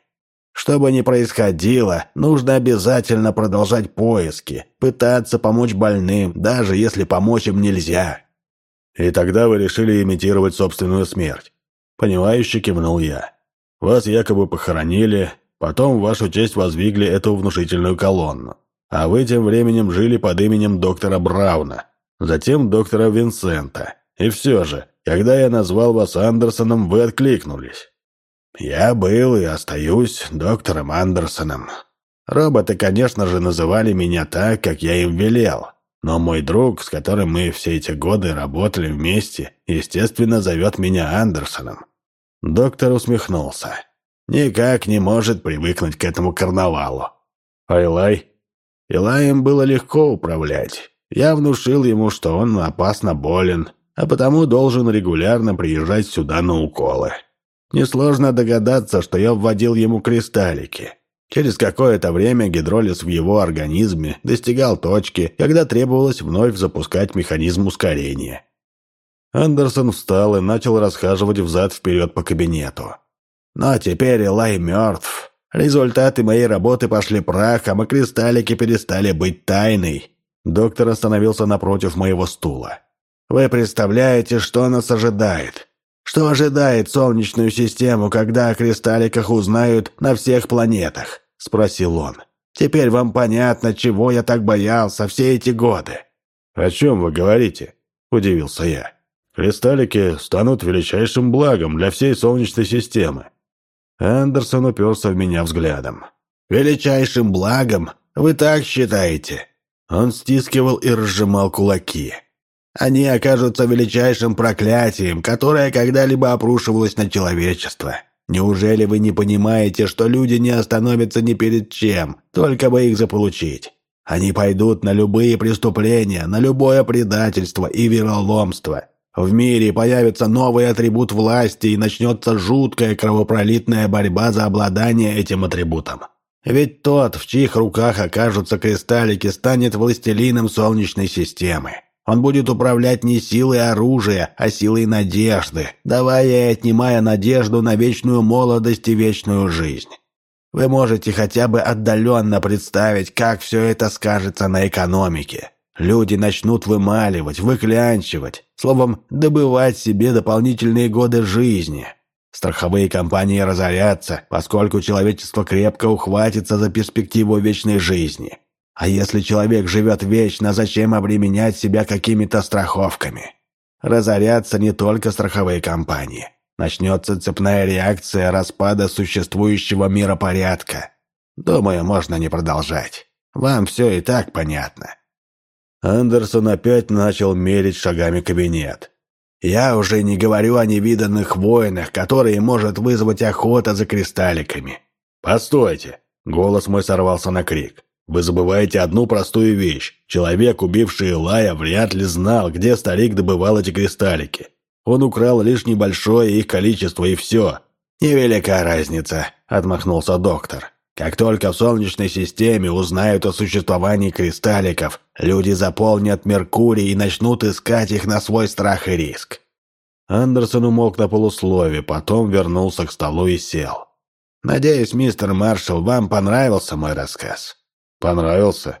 Что бы ни происходило, нужно обязательно продолжать поиски, пытаться помочь больным, даже если помочь им нельзя. И тогда вы решили имитировать собственную смерть. Понимающе кивнул я. Вас якобы похоронили, потом в вашу честь воздвигли эту внушительную колонну. А вы тем временем жили под именем доктора Брауна, затем доктора Винсента. И все же, когда я назвал вас Андерсоном, вы откликнулись. Я был и остаюсь доктором Андерсоном. Роботы, конечно же, называли меня так, как я им велел. Но мой друг, с которым мы все эти годы работали вместе, естественно, зовет меня Андерсоном. Доктор усмехнулся. Никак не может привыкнуть к этому карнавалу. А Илай? Илаем было легко управлять. Я внушил ему, что он опасно болен, а потому должен регулярно приезжать сюда на уколы. Несложно догадаться, что я вводил ему кристаллики. Через какое-то время гидролиз в его организме достигал точки, когда требовалось вновь запускать механизм ускорения. Андерсон встал и начал расхаживать взад-вперед по кабинету. Но теперь Элай мертв. Результаты моей работы пошли прахом, и кристаллики перестали быть тайной. Доктор остановился напротив моего стула. Вы представляете, что нас ожидает? Что ожидает Солнечную систему, когда о кристалликах узнают на всех планетах?» – спросил он. «Теперь вам понятно, чего я так боялся все эти годы». «О чем вы говорите?» – удивился я. «Кристаллики станут величайшим благом для всей Солнечной системы». Андерсон уперся в меня взглядом. «Величайшим благом? Вы так считаете?» Он стискивал и разжимал кулаки. Они окажутся величайшим проклятием, которое когда-либо опрушивалось на человечество. Неужели вы не понимаете, что люди не остановятся ни перед чем, только бы их заполучить? Они пойдут на любые преступления, на любое предательство и вероломство. В мире появится новый атрибут власти и начнется жуткая кровопролитная борьба за обладание этим атрибутом. Ведь тот, в чьих руках окажутся кристаллики, станет властелином Солнечной системы. Он будет управлять не силой оружия, а силой надежды, давая и отнимая надежду на вечную молодость и вечную жизнь. Вы можете хотя бы отдаленно представить, как все это скажется на экономике. Люди начнут вымаливать, выклянчивать, словом, добывать себе дополнительные годы жизни. Страховые компании разорятся, поскольку человечество крепко ухватится за перспективу вечной жизни. А если человек живет вечно, зачем обременять себя какими-то страховками? Разорятся не только страховые компании. Начнется цепная реакция распада существующего миропорядка. Думаю, можно не продолжать. Вам все и так понятно». Андерсон опять начал мерить шагами кабинет. «Я уже не говорю о невиданных войнах, которые может вызвать охота за кристалликами». «Постойте!» — голос мой сорвался на крик. «Вы забываете одну простую вещь. Человек, убивший Илая, вряд ли знал, где старик добывал эти кристаллики. Он украл лишь небольшое их количество, и все». «Невелика разница», — отмахнулся доктор. Как только в Солнечной системе узнают о существовании кристалликов, люди заполнят Меркурий и начнут искать их на свой страх и риск. Андерсон умолк на полуслове, потом вернулся к столу и сел. «Надеюсь, мистер Маршалл, вам понравился мой рассказ?» «Понравился?»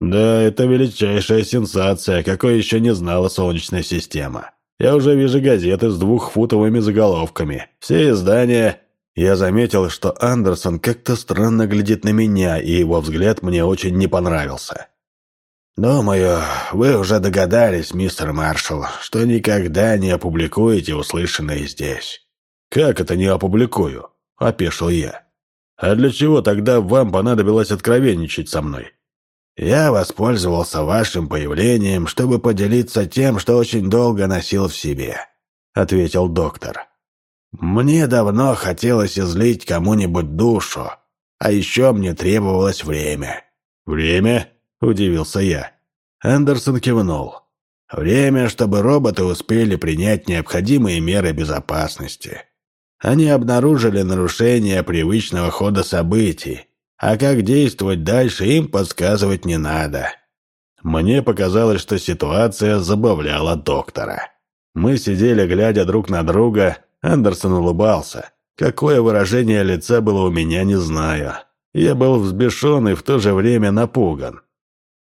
«Да, это величайшая сенсация, какой еще не знала Солнечная система. Я уже вижу газеты с двухфутовыми заголовками. Все издания я заметил, что Андерсон как-то странно глядит на меня, и его взгляд мне очень не понравился. «Думаю, вы уже догадались, мистер Маршалл, что никогда не опубликуете услышанное здесь». «Как это не опубликую?» – опешил я. «А для чего тогда вам понадобилось откровенничать со мной?» «Я воспользовался вашим появлением, чтобы поделиться тем, что очень долго носил в себе», – ответил доктор. Мне давно хотелось излить кому-нибудь душу, а еще мне требовалось время. «Время?» – удивился я. Эндерсон кивнул. «Время, чтобы роботы успели принять необходимые меры безопасности. Они обнаружили нарушение привычного хода событий, а как действовать дальше им подсказывать не надо». Мне показалось, что ситуация забавляла доктора. Мы сидели, глядя друг на друга, Андерсон улыбался. Какое выражение лица было у меня, не знаю. Я был взбешен и в то же время напуган.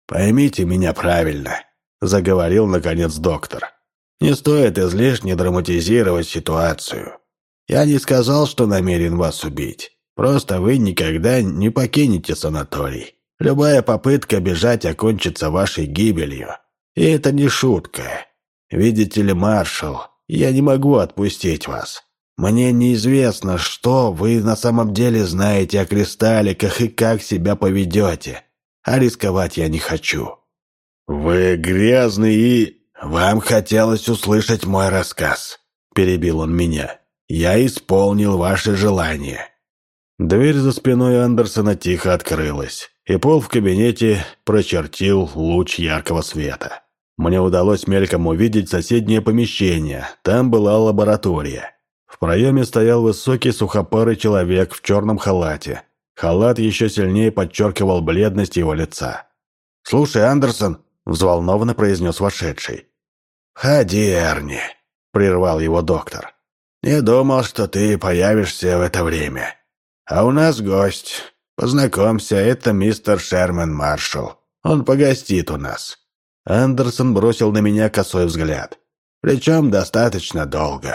«Поймите меня правильно», — заговорил, наконец, доктор. «Не стоит излишне драматизировать ситуацию. Я не сказал, что намерен вас убить. Просто вы никогда не покинете санаторий. Любая попытка бежать окончится вашей гибелью. И это не шутка. Видите ли, маршал, я не могу отпустить вас. Мне неизвестно, что вы на самом деле знаете о кристалликах и как себя поведете. А рисковать я не хочу». «Вы грязный и...» «Вам хотелось услышать мой рассказ», — перебил он меня. «Я исполнил ваше желание». Дверь за спиной Андерсона тихо открылась, и пол в кабинете прочертил луч яркого света. Мне удалось мельком увидеть соседнее помещение. Там была лаборатория. В проеме стоял высокий сухопарый человек в черном халате. Халат еще сильнее подчеркивал бледность его лица. «Слушай, Андерсон», – взволнованно произнес вошедший. «Ходи, Эрни», – прервал его доктор. «Не думал, что ты появишься в это время. А у нас гость. Познакомься, это мистер Шерман Маршалл. Он погостит у нас». Андерсон бросил на меня косой взгляд. Причем достаточно долго.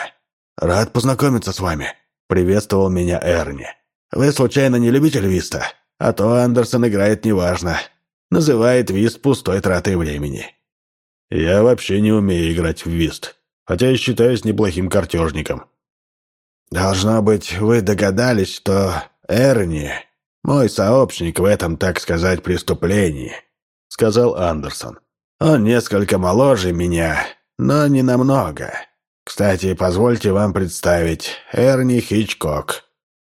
«Рад познакомиться с вами», — приветствовал меня Эрни. «Вы случайно не любитель виста? А то Андерсон играет неважно. Называет вист пустой тратой времени». «Я вообще не умею играть в вист, хотя и считаюсь неплохим картежником». «Должно быть, вы догадались, что Эрни — мой сообщник в этом, так сказать, преступлении», — сказал Андерсон. Он несколько моложе меня, но не намного. Кстати, позвольте вам представить Эрни Хичкок.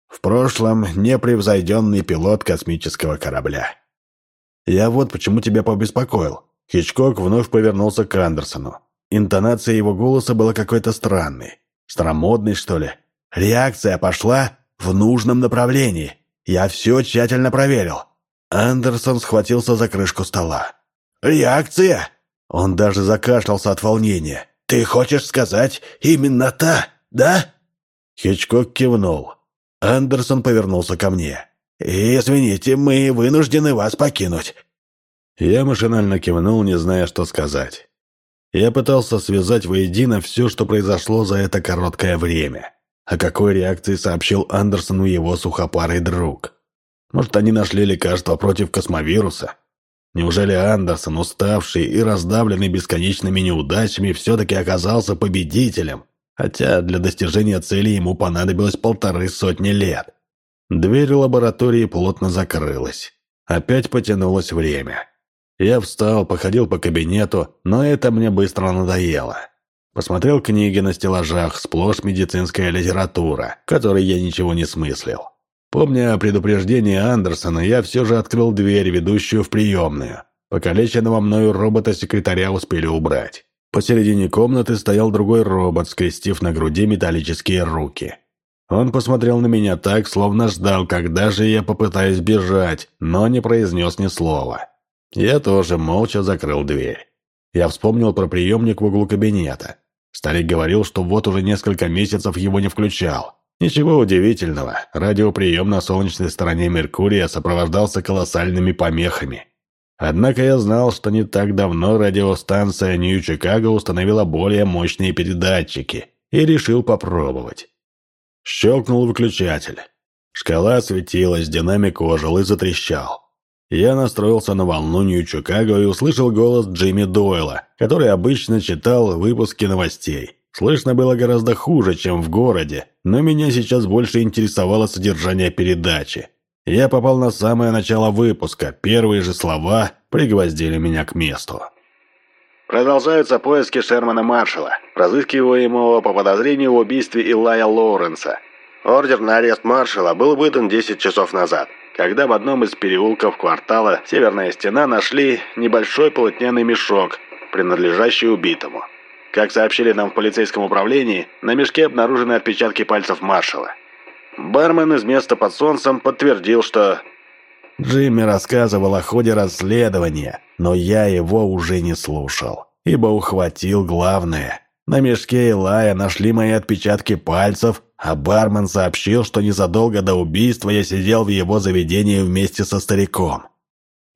В прошлом непревзойденный пилот космического корабля. Я вот почему тебя побеспокоил. Хичкок вновь повернулся к Андерсону. Интонация его голоса была какой-то странной. Старомодной, что ли? Реакция пошла в нужном направлении. Я все тщательно проверил. Андерсон схватился за крышку стола. «Реакция?» Он даже закашлялся от волнения. «Ты хочешь сказать именно та, да?» Хичкок кивнул. Андерсон повернулся ко мне. «Извините, мы вынуждены вас покинуть». Я машинально кивнул, не зная, что сказать. Я пытался связать воедино все, что произошло за это короткое время. О какой реакции сообщил Андерсону его сухопарый друг? Может, они нашли лекарство против космовируса? Неужели Андерсон, уставший и раздавленный бесконечными неудачами, все-таки оказался победителем, хотя для достижения цели ему понадобилось полторы сотни лет? Дверь лаборатории плотно закрылась. Опять потянулось время. Я встал, походил по кабинету, но это мне быстро надоело. Посмотрел книги на стеллажах, сплошь медицинская литература, которой я ничего не смыслил. Помня о предупреждении Андерсона, я все же открыл дверь, ведущую в приемную. Покалеченного мною робота-секретаря успели убрать. Посередине комнаты стоял другой робот, скрестив на груди металлические руки. Он посмотрел на меня так, словно ждал, когда же я попытаюсь бежать, но не произнес ни слова. Я тоже молча закрыл дверь. Я вспомнил про приемник в углу кабинета. Старик говорил, что вот уже несколько месяцев его не включал. Ничего удивительного, радиоприем на солнечной стороне Меркурия сопровождался колоссальными помехами. Однако я знал, что не так давно радиостанция Нью-Чикаго установила более мощные передатчики и решил попробовать. Щелкнул выключатель. Шкала светилась, динамик ожил и затрещал. Я настроился на волну Нью-Чикаго и услышал голос Джимми Дойла, который обычно читал выпуски новостей. Слышно было гораздо хуже, чем в городе, но меня сейчас больше интересовало содержание передачи. Я попал на самое начало выпуска, первые же слова пригвоздили меня к месту. Продолжаются поиски Шермана Маршалла, разыскиваемого по подозрению в убийстве Илая Лоуренса. Ордер на арест Маршалла был выдан 10 часов назад, когда в одном из переулков квартала Северная Стена нашли небольшой полотняный мешок, принадлежащий убитому. Как сообщили нам в полицейском управлении, на мешке обнаружены отпечатки пальцев Маршалла. Бармен из места под солнцем подтвердил, что... Джимми рассказывал о ходе расследования, но я его уже не слушал, ибо ухватил главное. На мешке Илая нашли мои отпечатки пальцев, а бармен сообщил, что незадолго до убийства я сидел в его заведении вместе со стариком.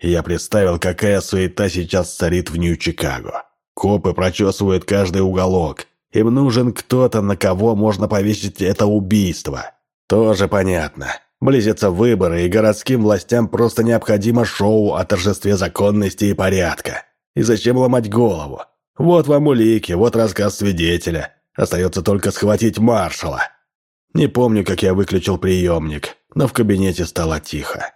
Я представил, какая суета сейчас царит в Нью-Чикаго. Копы прочесывают каждый уголок. Им нужен кто-то, на кого можно повесить это убийство. Тоже понятно. Близятся выборы, и городским властям просто необходимо шоу о торжестве законности и порядка. И зачем ломать голову? Вот вам улики, вот рассказ свидетеля. Остается только схватить маршала. Не помню, как я выключил приемник, но в кабинете стало тихо.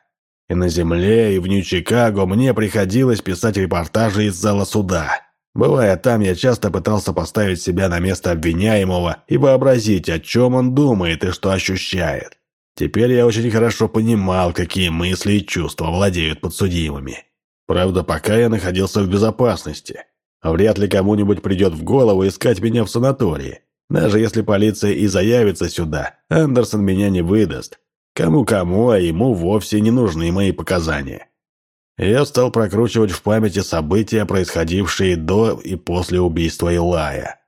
И на земле, и в Нью-Чикаго мне приходилось писать репортажи из зала суда. Бывая там, я часто пытался поставить себя на место обвиняемого и вообразить, о чем он думает и что ощущает. Теперь я очень хорошо понимал, какие мысли и чувства владеют подсудимыми. Правда, пока я находился в безопасности. Вряд ли кому-нибудь придет в голову искать меня в санатории. Даже если полиция и заявится сюда, Андерсон меня не выдаст. Кому-кому, а ему вовсе не нужны мои показания. Я стал прокручивать в памяти события, происходившие до и после убийства Илая.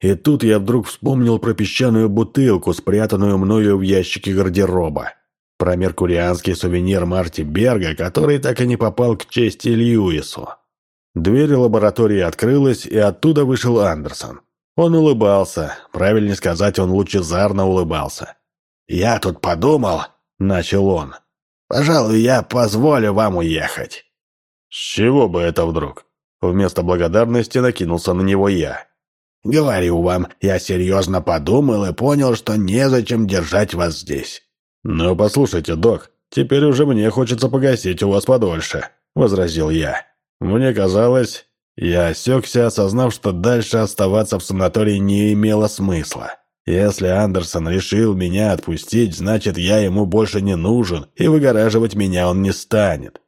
И тут я вдруг вспомнил про песчаную бутылку, спрятанную мною в ящике гардероба. Про меркурианский сувенир Марти Берга, который так и не попал к чести Льюису. Дверь лаборатории открылась, и оттуда вышел Андерсон. Он улыбался, правильнее сказать, он лучезарно улыбался. «Я тут подумал», — начал он, Пожалуй, я позволю вам уехать». «С чего бы это вдруг?» Вместо благодарности накинулся на него я. «Говорю вам, я серьезно подумал и понял, что незачем держать вас здесь». «Ну, послушайте, док, теперь уже мне хочется погасить у вас подольше», — возразил я. «Мне казалось...» Я осекся, осознав, что дальше оставаться в санатории не имело смысла. Если Андерсон решил меня отпустить, значит, я ему больше не нужен, и выгораживать меня он не станет.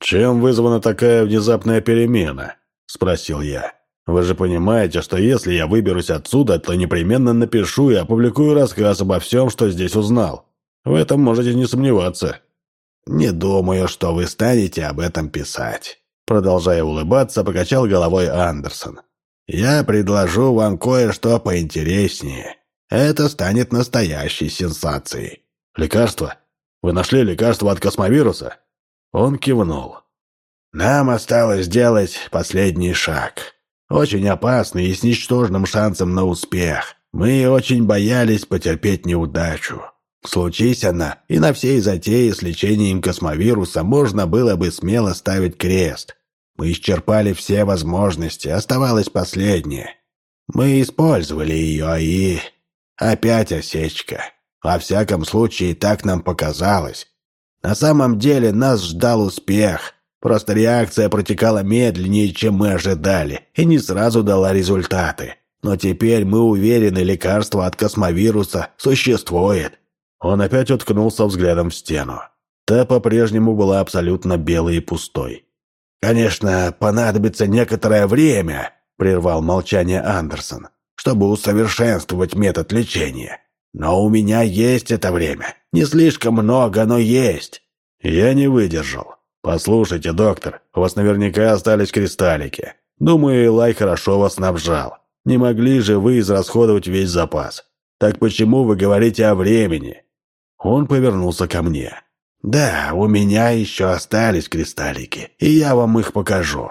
«Чем вызвана такая внезапная перемена?» – спросил я. «Вы же понимаете, что если я выберусь отсюда, то непременно напишу и опубликую рассказ обо всем, что здесь узнал. В этом можете не сомневаться». «Не думаю, что вы станете об этом писать», – продолжая улыбаться, покачал головой Андерсон. «Я предложу вам кое-что поинтереснее. Это станет настоящей сенсацией. Лекарство? Вы нашли лекарство от космовируса? Он кивнул. Нам осталось сделать последний шаг. Очень опасный и с ничтожным шансом на успех. Мы очень боялись потерпеть неудачу. Случись она, и на всей затее с лечением космовируса можно было бы смело ставить крест. Мы исчерпали все возможности, оставалось последнее. Мы использовали ее и... Опять осечка. Во всяком случае, так нам показалось. На самом деле нас ждал успех. Просто реакция протекала медленнее, чем мы ожидали, и не сразу дала результаты. Но теперь мы уверены, лекарство от космовируса существует». Он опять уткнулся взглядом в стену. Та по-прежнему была абсолютно белой и пустой. «Конечно, понадобится некоторое время», — прервал молчание Андерсон, «чтобы усовершенствовать метод лечения. Но у меня есть это время. Не слишком много, но есть». Я не выдержал. «Послушайте, доктор, у вас наверняка остались кристаллики. Думаю, Илай хорошо вас снабжал. Не могли же вы израсходовать весь запас. Так почему вы говорите о времени?» Он повернулся ко мне. «Да, у меня еще остались кристаллики, и я вам их покажу».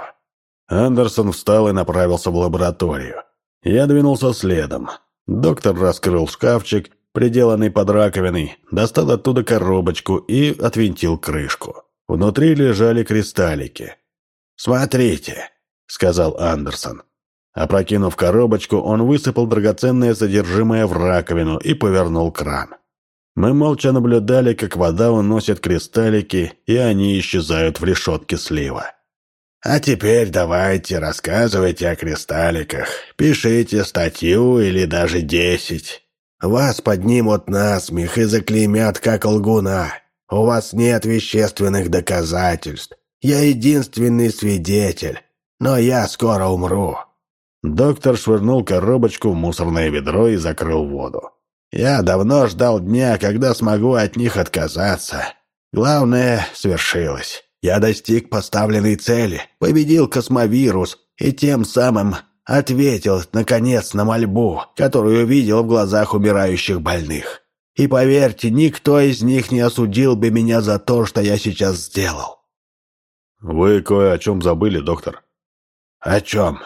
Андерсон встал и направился в лабораторию. Я двинулся следом. Доктор раскрыл шкафчик, приделанный под раковиной, достал оттуда коробочку и отвинтил крышку. Внутри лежали кристаллики. «Смотрите», — сказал Андерсон. Опрокинув коробочку, он высыпал драгоценное содержимое в раковину и повернул кран. Мы молча наблюдали, как вода уносит кристаллики, и они исчезают в решетке слива. «А теперь давайте рассказывайте о кристалликах. Пишите статью или даже десять. Вас поднимут на смех и заклеймят как лгуна. У вас нет вещественных доказательств. Я единственный свидетель. Но я скоро умру». Доктор швырнул коробочку в мусорное ведро и закрыл воду. Я давно ждал дня, когда смогу от них отказаться. Главное свершилось. Я достиг поставленной цели, победил космовирус и тем самым ответил, наконец, на мольбу, которую видел в глазах умирающих больных. И поверьте, никто из них не осудил бы меня за то, что я сейчас сделал. «Вы кое о чем забыли, доктор». «О чем?»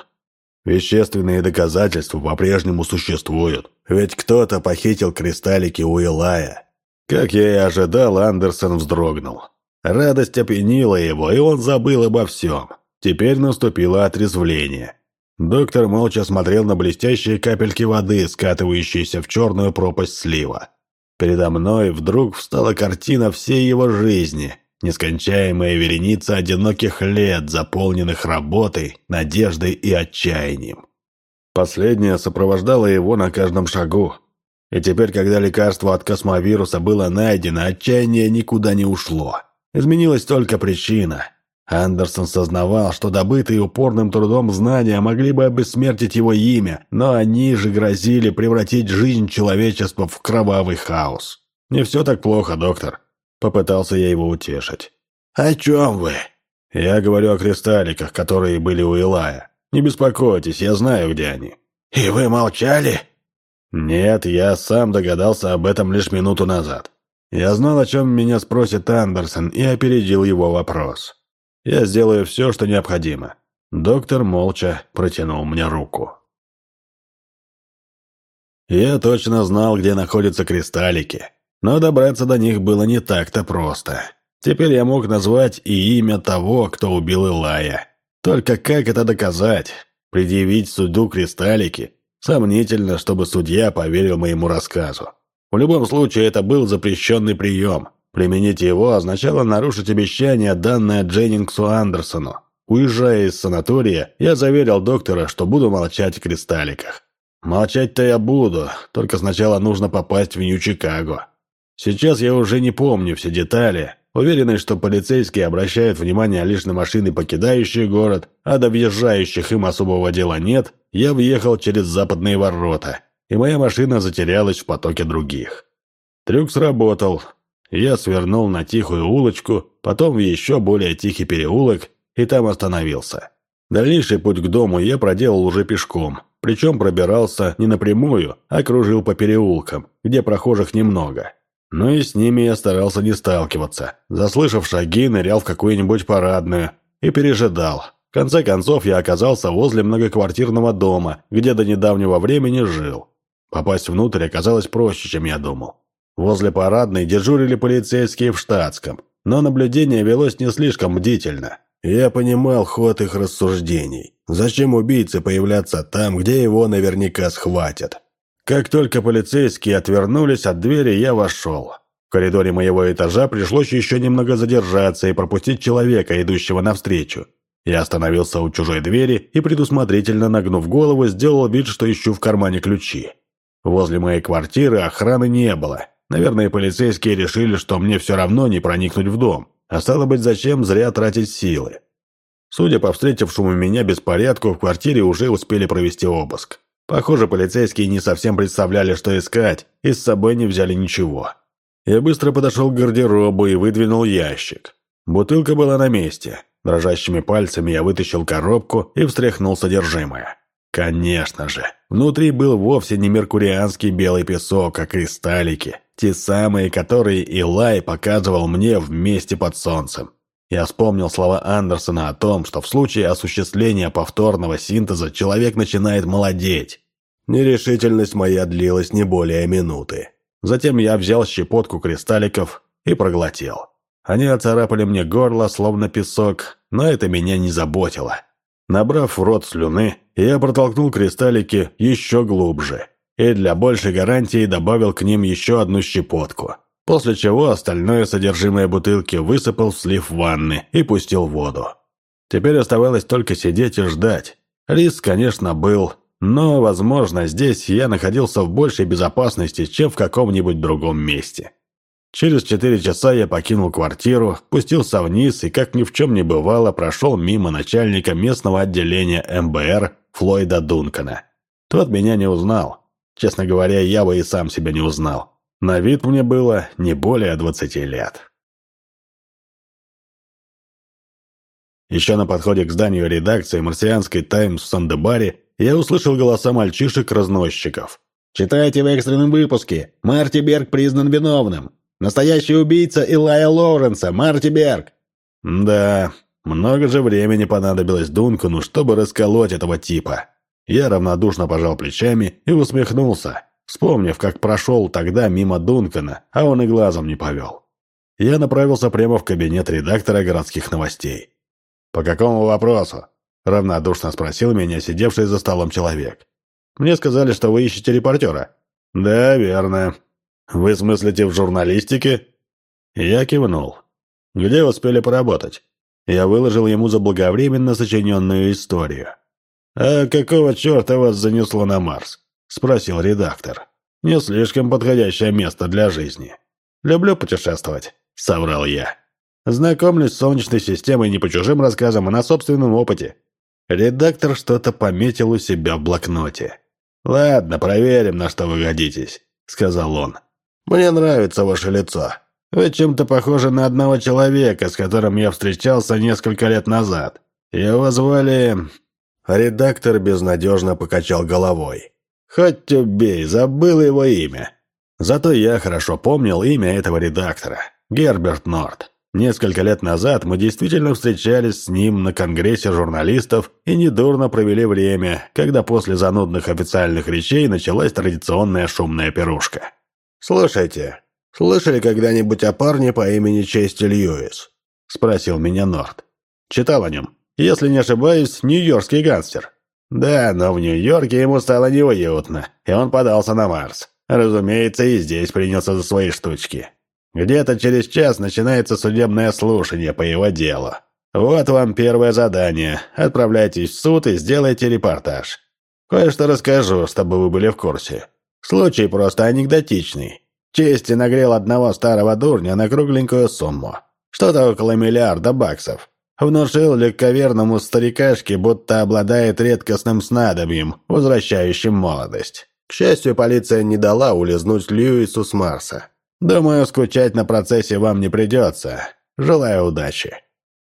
Вещественные доказательства по-прежнему существуют, ведь кто-то похитил кристаллики у Илая. Как я и ожидал, Андерсон вздрогнул. Радость опьянила его, и он забыл обо всем. Теперь наступило отрезвление. Доктор молча смотрел на блестящие капельки воды, скатывающиеся в черную пропасть слива. Передо мной вдруг встала картина всей его жизни, Нескончаемая вереница одиноких лет, заполненных работой, надеждой и отчаянием. Последнее сопровождало его на каждом шагу. И теперь, когда лекарство от космовируса было найдено, отчаяние никуда не ушло. Изменилась только причина. Андерсон сознавал, что добытые упорным трудом знания могли бы обессмертить его имя, но они же грозили превратить жизнь человечества в кровавый хаос. «Не все так плохо, доктор», Попытался я его утешить. «О чем вы?» «Я говорю о кристалликах, которые были у Илая. Не беспокойтесь, я знаю, где они». «И вы молчали?» «Нет, я сам догадался об этом лишь минуту назад. Я знал, о чем меня спросит Андерсон, и опередил его вопрос. Я сделаю все, что необходимо». Доктор молча протянул мне руку. Я точно знал, где находятся кристаллики. Но добраться до них было не так-то просто. Теперь я мог назвать и имя того, кто убил Илая. Только как это доказать? Предъявить суду кристаллики? Сомнительно, чтобы судья поверил моему рассказу. В любом случае, это был запрещенный прием. Применить его означало нарушить обещание, данное Дженнингсу Андерсону. Уезжая из санатория, я заверил доктора, что буду молчать о кристалликах. Молчать-то я буду, только сначала нужно попасть в Нью-Чикаго. Сейчас я уже не помню все детали, уверенный, что полицейские обращают внимание лишь на машины, покидающие город, а до въезжающих им особого дела нет, я въехал через западные ворота, и моя машина затерялась в потоке других. Трюк сработал. Я свернул на тихую улочку, потом в еще более тихий переулок, и там остановился. Дальнейший путь к дому я проделал уже пешком, причем пробирался не напрямую, а кружил по переулкам, где прохожих немного. Но и с ними я старался не сталкиваться. Заслышав шаги, нырял в какую-нибудь парадную и пережидал. В конце концов, я оказался возле многоквартирного дома, где до недавнего времени жил. Попасть внутрь оказалось проще, чем я думал. Возле парадной дежурили полицейские в штатском, но наблюдение велось не слишком бдительно. Я понимал ход их рассуждений. Зачем убийце появляться там, где его наверняка схватят? Как только полицейские отвернулись от двери, я вошел. коридоре моего этажа пришлось еще немного задержаться и пропустить человека, идущего навстречу. Я остановился у чужой двери и, предусмотрительно нагнув голову, сделал вид, что ищу в кармане ключи. Возле моей квартиры охраны не было. Наверное, полицейские решили, что мне все равно не проникнуть в дом. А стало быть, зачем зря тратить силы? Судя по встретившему меня беспорядку, в квартире уже успели провести обыск. Похоже, полицейские не совсем представляли, что искать, и с собой не взяли ничего. Я быстро подошел к гардеробу и выдвинул ящик. Бутылка была на месте. Дрожащими пальцами я вытащил коробку и встряхнул содержимое. Конечно же, внутри был вовсе не меркурианский белый песок, а кристаллики, те самые, которые Илай показывал мне вместе под солнцем. Я вспомнил слова Андерсона о том, что в случае осуществления повторного синтеза человек начинает молодеть. Нерешительность моя длилась не более минуты. Затем я взял щепотку кристалликов и проглотил. Они оцарапали мне горло, словно песок, но это меня не заботило. Набрав в рот слюны, я протолкнул кристаллики еще глубже и для большей гарантии добавил к ним еще одну щепотку после чего остальное содержимое бутылки высыпал в слив ванны и пустил воду. Теперь оставалось только сидеть и ждать. Риск, конечно, был, но, возможно, здесь я находился в большей безопасности, чем в каком-нибудь другом месте. Через четыре часа я покинул квартиру, спустился вниз и, как ни в чем не бывало, прошел мимо начальника местного отделения МБР Флойда Дункана. Тот меня не узнал. Честно говоря, я бы и сам себя не узнал. На вид мне было не более двадцати лет. Еще на подходе к зданию редакции марсианской «Таймс» в Сандебаре я услышал голоса мальчишек-разносчиков. «Читайте в экстренном выпуске. Марти Берг признан виновным. Настоящий убийца Илая Лоуренса, Марти Берг». Да, много же времени понадобилось Дункану, чтобы расколоть этого типа. Я равнодушно пожал плечами и усмехнулся вспомнив, как прошел тогда мимо Дункана, а он и глазом не повел. Я направился прямо в кабинет редактора городских новостей. «По какому вопросу?» – равнодушно спросил меня сидевший за столом человек. «Мне сказали, что вы ищете репортера». «Да, верно. Вы смыслите в журналистике?» Я кивнул. «Где успели поработать?» Я выложил ему заблаговременно сочиненную историю. «А какого черта вас занесло на Марс?» – спросил редактор. «Не слишком подходящее место для жизни. Люблю путешествовать», – соврал я. «Знакомлюсь с Солнечной системой не по чужим рассказам, а на собственном опыте». Редактор что-то пометил у себя в блокноте. «Ладно, проверим, на что вы годитесь», – сказал он. «Мне нравится ваше лицо. Вы чем-то похожи на одного человека, с которым я встречался несколько лет назад. Его звали...» Редактор безнадежно покачал головой. Хоть убей, забыл его имя. Зато я хорошо помнил имя этого редактора. Герберт Норт. Несколько лет назад мы действительно встречались с ним на конгрессе журналистов и недурно провели время, когда после занудных официальных речей началась традиционная шумная пирушка. «Слушайте, слышали когда-нибудь о парне по имени Чести Льюис?» – спросил меня Норт. «Читал о нем. Если не ошибаюсь, нью-йоркский гангстер. Да, но в Нью-Йорке ему стало неуютно, и он подался на Марс. Разумеется, и здесь принялся за свои штучки. Где-то через час начинается судебное слушание по его делу. Вот вам первое задание. Отправляйтесь в суд и сделайте репортаж. Кое-что расскажу, чтобы вы были в курсе. Случай просто анекдотичный. Чести нагрел одного старого дурня на кругленькую сумму. Что-то около миллиарда баксов. Внушил легковерному старикашке, будто обладает редкостным снадобьем, возвращающим молодость. К счастью, полиция не дала улизнуть Льюису с Марса. Думаю, скучать на процессе вам не придется. Желаю удачи.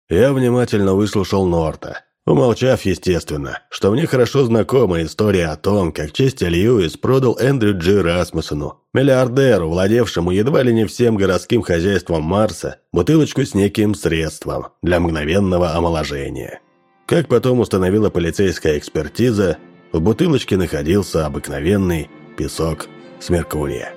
Я внимательно выслушал Норта, Умолчав, естественно, что мне хорошо знакома история о том, как Чести Льюис продал Эндрю Джи Расмуссону, миллиардеру, владевшему едва ли не всем городским хозяйством Марса, бутылочку с неким средством для мгновенного омоложения. Как потом установила полицейская экспертиза, в бутылочке находился обыкновенный песок с Меркурия.